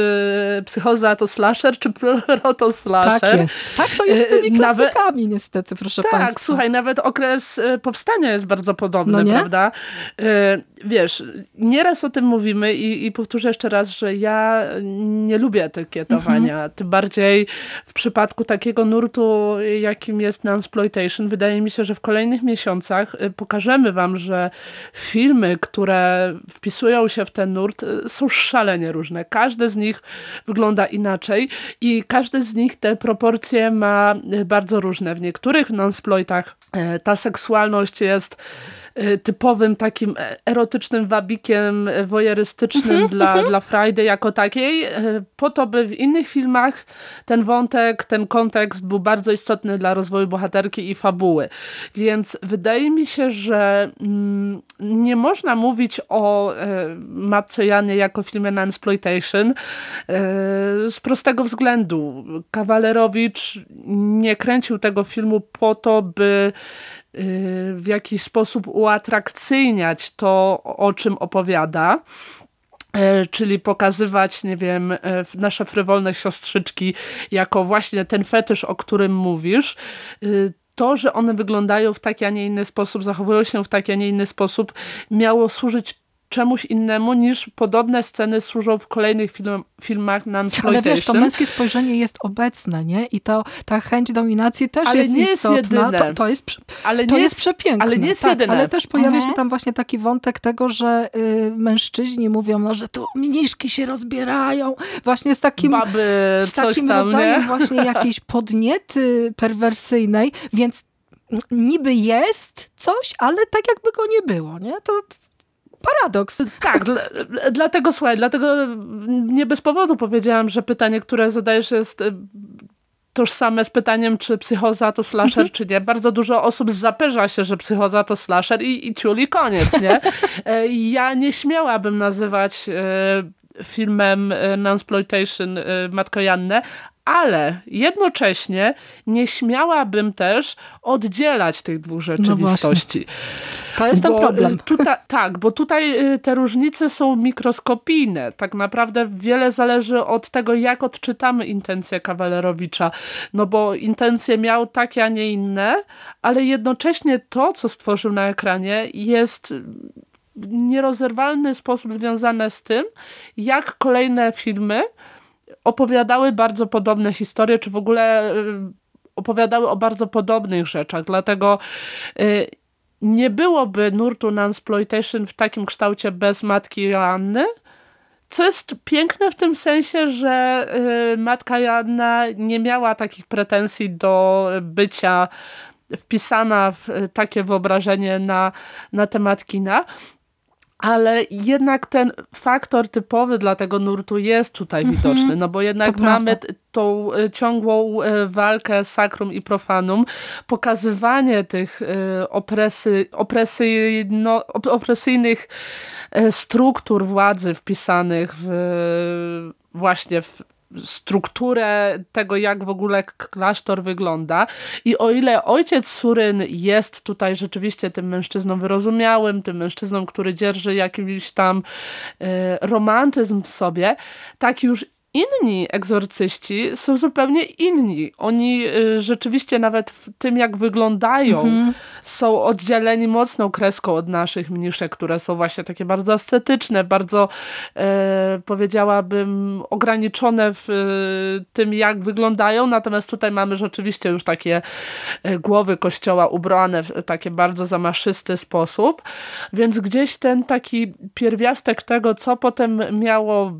psychoza to slasher, czy proto slasher. Tak jest. Tak to jest z tymi klasykami nawet, niestety, proszę tak, Państwa. Tak, słuchaj, nawet okres y, powstania jest bardzo podobny, no prawda? Y, wiesz, nieraz o tym mówimy i, i powtórzę jeszcze raz, że ja nie lubię etykietowania. Mhm. Tym bardziej w przypadku takiego nurtu, jakim jest Nansploitation, wydaje mi się, że w kolejnych miesiącach pokażemy wam, że filmy, które wpisują się w ten nurt y, są szalenie różne. Każde z nich wygląda inaczej i każdy z nich te proporcje ma y, bardzo różne. W niektórych non-sploitach y, ta seksualność jest typowym takim e, erotycznym wabikiem e, wojerystycznym mhm, dla, mhm. dla Friday jako takiej, e, po to, by w innych filmach ten wątek, ten kontekst był bardzo istotny dla rozwoju bohaterki i fabuły. Więc wydaje mi się, że mm, nie można mówić o Matce Janie jako filmie na exploitation z prostego względu. Kawalerowicz nie kręcił tego filmu po to, by w jakiś sposób uatrakcyjniać to, o czym opowiada e, czyli pokazywać, nie wiem, e, nasze frywolne siostrzyczki jako właśnie ten fetysz, o którym mówisz, e, to, że one wyglądają w taki, a nie inny sposób, zachowują się w taki, a nie inny sposób, miało służyć czemuś innemu niż podobne sceny służą w kolejnych film, filmach non-exploitation. Ale wiesz, to męskie spojrzenie jest obecne, nie? I to, ta chęć dominacji też ale jest nie istotna. Jest jedyne. To, to, jest, ale to jest, jest przepiękne. Ale nie jest tak, jedyne. Ale też pojawia mhm. się tam właśnie taki wątek tego, że y, mężczyźni mówią, no, że tu mniszki się rozbierają. Właśnie z takim, Baby, z takim tam, rodzajem nie? właśnie jakiejś podniety perwersyjnej, więc niby jest coś, ale tak jakby go nie było, nie? To paradoks. Tak, dlatego słuchaj, dlatego nie bez powodu powiedziałam, że pytanie, które zadajesz jest y, tożsame z pytaniem, czy psychoza to slasher, mhm. czy nie. Bardzo dużo osób zaperza się, że psychoza to slasher i, i ciuli koniec, nie? E, ja nie śmiałabym nazywać e, filmem e, Nansploitation Matko Jannę, ale jednocześnie nie śmiałabym też oddzielać tych dwóch no rzeczywistości. No to jest ten problem. Tutaj, tak, bo tutaj y, te różnice są mikroskopijne. Tak naprawdę wiele zależy od tego, jak odczytamy intencje Kawalerowicza. No bo intencje miał takie, a nie inne, ale jednocześnie to, co stworzył na ekranie jest w nierozerwalny sposób związane z tym, jak kolejne filmy opowiadały bardzo podobne historie, czy w ogóle y, opowiadały o bardzo podobnych rzeczach, dlatego y, nie byłoby nurtu Nansploitation w takim kształcie bez matki Joanny, co jest piękne w tym sensie, że y, matka Joanna nie miała takich pretensji do bycia wpisana w takie wyobrażenie na, na temat kina, ale jednak ten faktor typowy dla tego nurtu jest tutaj mm -hmm. widoczny, no bo jednak to mamy tą e, ciągłą e, walkę sakrum i profanum, pokazywanie tych e, opresy, opresyjno, opresyjnych struktur władzy wpisanych w właśnie w strukturę tego, jak w ogóle klasztor wygląda. I o ile ojciec Suryn jest tutaj rzeczywiście tym mężczyzną wyrozumiałym, tym mężczyzną, który dzierży jakiś tam e, romantyzm w sobie, tak już inni egzorcyści są zupełnie inni. Oni y, rzeczywiście nawet w tym, jak wyglądają, -hmm. są oddzieleni mocną kreską od naszych mniszek, które są właśnie takie bardzo estetyczne, bardzo e, powiedziałabym ograniczone w e, tym, jak wyglądają. Natomiast tutaj mamy rzeczywiście już takie e, głowy kościoła ubrane w takie bardzo zamaszysty sposób. Więc gdzieś ten taki pierwiastek tego, co potem miało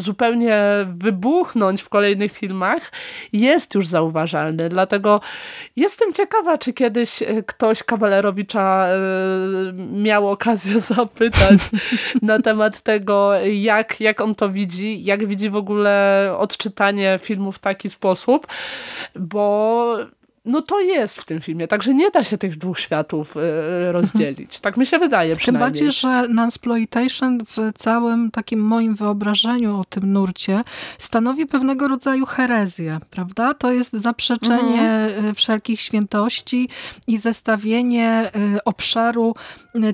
zupełnie wybuchnąć w kolejnych filmach, jest już zauważalny. Dlatego jestem ciekawa, czy kiedyś e, ktoś Kawalerowicza e, miał okazję zapytać na temat tego, jak, jak on to widzi, jak widzi w ogóle odczytanie filmu w taki sposób, bo no to jest w tym filmie, także nie da się tych dwóch światów y, rozdzielić. Tak mi się wydaje przynajmniej. Tym bardziej, że Nansploitation w całym takim moim wyobrażeniu o tym nurcie stanowi pewnego rodzaju herezję, prawda? To jest zaprzeczenie mhm. wszelkich świętości i zestawienie obszaru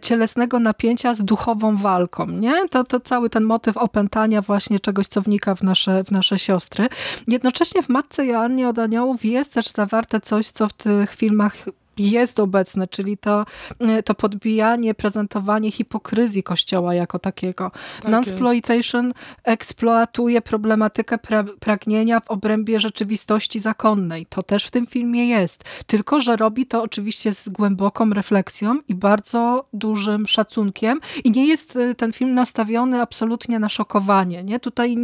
cielesnego napięcia z duchową walką, nie? To, to cały ten motyw opętania właśnie czegoś, co wnika w nasze, w nasze siostry. Jednocześnie w Matce Joannie od Aniołów jest też zawarte coś, co w tych filmach jest obecne, czyli to, e, to podbijanie, prezentowanie hipokryzji Kościoła jako takiego. Tak Nonsploitation eksploatuje problematykę pra pragnienia w obrębie rzeczywistości zakonnej. To też w tym filmie jest. Tylko, że robi to oczywiście z głęboką refleksją i bardzo dużym szacunkiem i nie jest e, ten film nastawiony absolutnie na szokowanie. Nie? Tutaj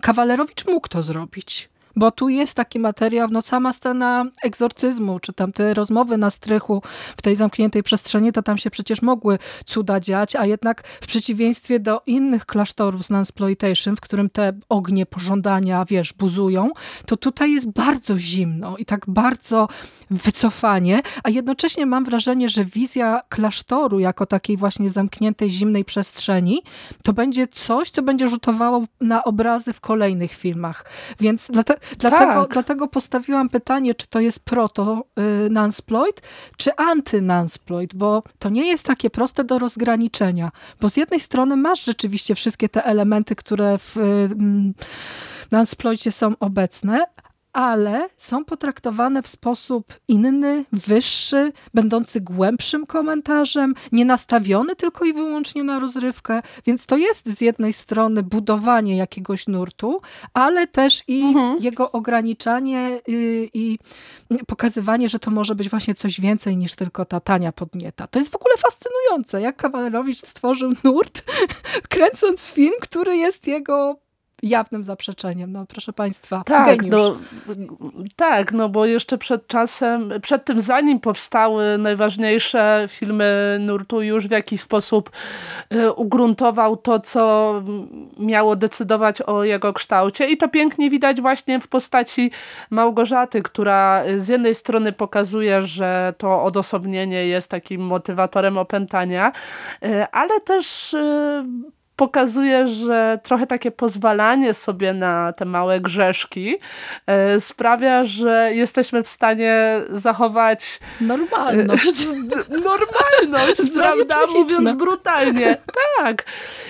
Kawalerowicz mógł to zrobić bo tu jest taki materiał, no sama scena egzorcyzmu, czy tam te rozmowy na strychu w tej zamkniętej przestrzeni, to tam się przecież mogły cuda dziać, a jednak w przeciwieństwie do innych klasztorów z Nansploitation, w którym te ognie pożądania, wiesz, buzują, to tutaj jest bardzo zimno i tak bardzo wycofanie, a jednocześnie mam wrażenie, że wizja klasztoru jako takiej właśnie zamkniętej, zimnej przestrzeni, to będzie coś, co będzie rzutowało na obrazy w kolejnych filmach. Więc dlatego, dlatego, tak. dlatego postawiłam pytanie, czy to jest proto y, Nansploit, czy anty Nansploit, bo to nie jest takie proste do rozgraniczenia, bo z jednej strony masz rzeczywiście wszystkie te elementy, które w y, Nansploicie są obecne, ale są potraktowane w sposób inny, wyższy, będący głębszym komentarzem, nie nastawiony tylko i wyłącznie na rozrywkę, więc to jest z jednej strony budowanie jakiegoś nurtu, ale też i mhm. jego ograniczanie y, i pokazywanie, że to może być właśnie coś więcej niż tylko ta tania podnieta. To jest w ogóle fascynujące, jak Kawalerowicz stworzył nurt, kręcąc film, który jest jego jawnym zaprzeczeniem, no proszę Państwa, tak, no, tak, no bo jeszcze przed czasem, przed tym zanim powstały najważniejsze filmy nurtu, już w jakiś sposób y, ugruntował to, co miało decydować o jego kształcie. I to pięknie widać właśnie w postaci Małgorzaty, która z jednej strony pokazuje, że to odosobnienie jest takim motywatorem opętania, y, ale też y, pokazuje, że trochę takie pozwalanie sobie na te małe grzeszki e, sprawia, że jesteśmy w stanie zachować normalność. E, normalność, prawda? Mówiąc brutalnie. Tak.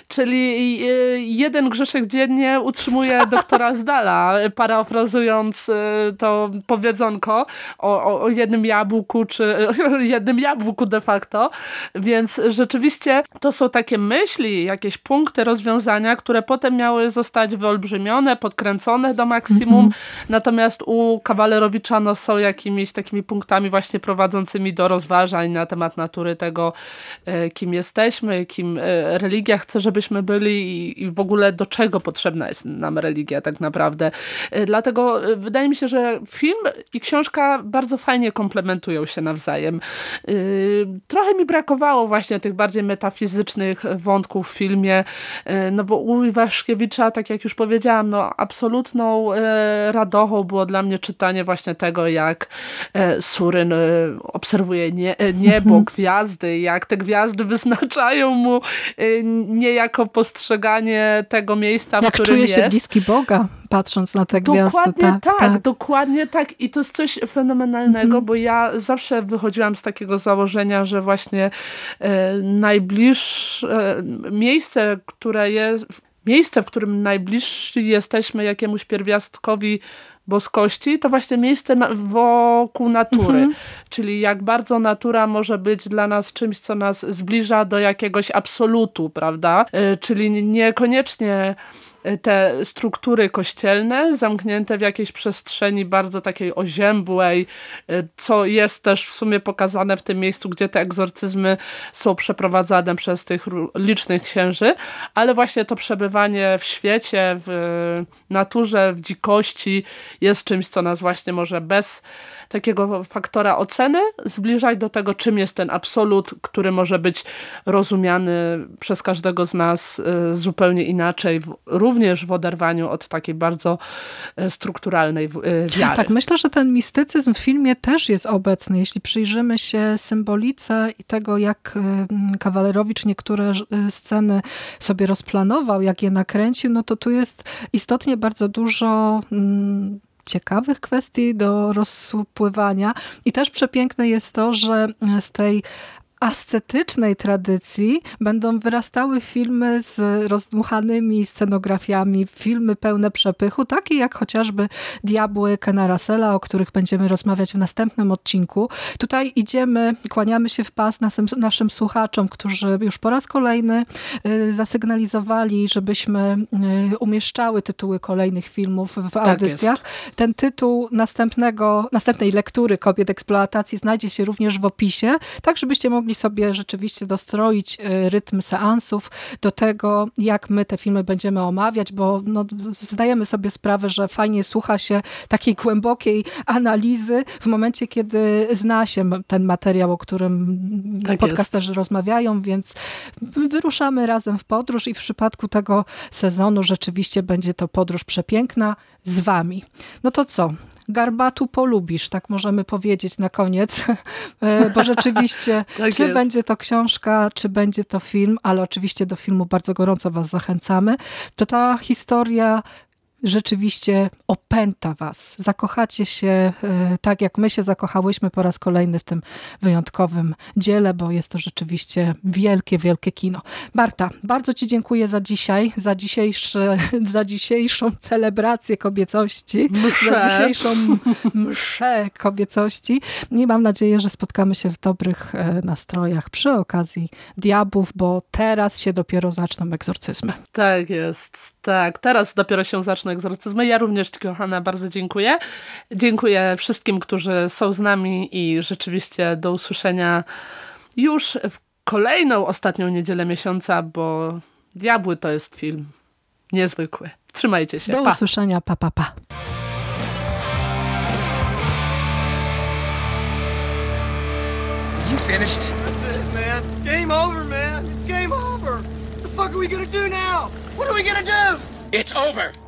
Czyli e, jeden grzeszek dziennie utrzymuje doktora Zdala, parafrazując to powiedzonko o, o jednym jabłku, czy jednym jabłku de facto. Więc rzeczywiście to są takie myśli, jakieś punkty, punkty rozwiązania, które potem miały zostać wyolbrzymione, podkręcone do maksimum, mm -hmm. natomiast u Kawalerowicza no, są jakimiś takimi punktami właśnie prowadzącymi do rozważań na temat natury tego, e, kim jesteśmy, kim e, religia chce, żebyśmy byli i w ogóle do czego potrzebna jest nam religia tak naprawdę. E, dlatego wydaje mi się, że film i książka bardzo fajnie komplementują się nawzajem. Trochę mi brakowało właśnie tych bardziej metafizycznych wątków w filmie, no bo u Iwaszkiewicza, tak jak już powiedziałam, no absolutną e, radochą było dla mnie czytanie właśnie tego, jak e, Suryn obserwuje nie, niebo, mhm. gwiazdy, jak te gwiazdy wyznaczają mu niejako postrzeganie tego miejsca, jak w którym jest. Jak czuje się bliski Boga patrząc na te dokładnie gwiazdy. Dokładnie tak, tak, dokładnie tak. I to jest coś fenomenalnego, mhm. bo ja zawsze wychodziłam z takiego założenia, że właśnie e, najbliższe e, miejsce, które jest, miejsce, w którym najbliżsi jesteśmy jakiemuś pierwiastkowi boskości, to właśnie miejsce na, wokół natury. Mhm. Czyli jak bardzo natura może być dla nas czymś, co nas zbliża do jakiegoś absolutu, prawda? E, czyli niekoniecznie te struktury kościelne zamknięte w jakiejś przestrzeni bardzo takiej oziębłej, y, co jest też w sumie pokazane w tym miejscu, gdzie te egzorcyzmy są przeprowadzane przez tych licznych księży, ale właśnie to przebywanie w świecie, w naturze, w dzikości jest czymś, co nas właśnie może bez takiego faktora oceny zbliżać do tego, czym jest ten absolut, który może być rozumiany przez każdego z nas y, zupełnie inaczej, również w oderwaniu od takiej bardzo e, strukturalnej e, wiary. Tak, myślę, że ten mistycyzm w filmie też jest obecny. Jeśli przyjrzymy się symbolice i tego, jak Kawalerowicz niektóre sceny sobie rozplanował, jak je nakręcił, no to tu jest istotnie bardzo dużo ciekawych kwestii do rozpływania. I też przepiękne jest to, że z tej ascetycznej tradycji będą wyrastały filmy z rozdmuchanymi scenografiami, filmy pełne przepychu, takie jak chociażby Diabły Kena Russella, o których będziemy rozmawiać w następnym odcinku. Tutaj idziemy, kłaniamy się w pas naszym, naszym słuchaczom, którzy już po raz kolejny y, zasygnalizowali, żebyśmy y, umieszczały tytuły kolejnych filmów w tak audycjach. Tak Ten tytuł następnego, następnej lektury Kobiet Eksploatacji znajdzie się również w opisie, tak żebyście mogli mogli sobie rzeczywiście dostroić y, rytm seansów do tego, jak my te filmy będziemy omawiać, bo no, zdajemy sobie sprawę, że fajnie słucha się takiej głębokiej analizy w momencie, kiedy zna się ten materiał, o którym tak podcasterzy jest. rozmawiają, więc wyruszamy razem w podróż i w przypadku tego sezonu rzeczywiście będzie to podróż przepiękna z wami. No to co? Garbatu polubisz, tak możemy powiedzieć na koniec, e, bo rzeczywiście, tak czy jest. będzie to książka, czy będzie to film, ale oczywiście do filmu bardzo gorąco was zachęcamy, to ta historia rzeczywiście opęta was. Zakochacie się e, tak, jak my się zakochałyśmy po raz kolejny w tym wyjątkowym dziele, bo jest to rzeczywiście wielkie, wielkie kino. Marta, bardzo ci dziękuję za dzisiaj, za, dzisiejszy, za dzisiejszą celebrację kobiecości, mszę. za dzisiejszą mszę kobiecości i mam nadzieję, że spotkamy się w dobrych e, nastrojach przy okazji diabłów, bo teraz się dopiero zaczną egzorcyzmy. Tak jest, tak. Teraz dopiero się zaczną egzorcyzmy. Ja również Ci, kochana, bardzo dziękuję. Dziękuję wszystkim, którzy są z nami i rzeczywiście do usłyszenia już w kolejną ostatnią niedzielę miesiąca, bo Diabły to jest film niezwykły. Trzymajcie się. Do pa. usłyszenia. Pa, pa, pa. You finished? That's it, man. Game over, man. It's game over. What the fuck are we gonna do now? What are we gonna do? It's over.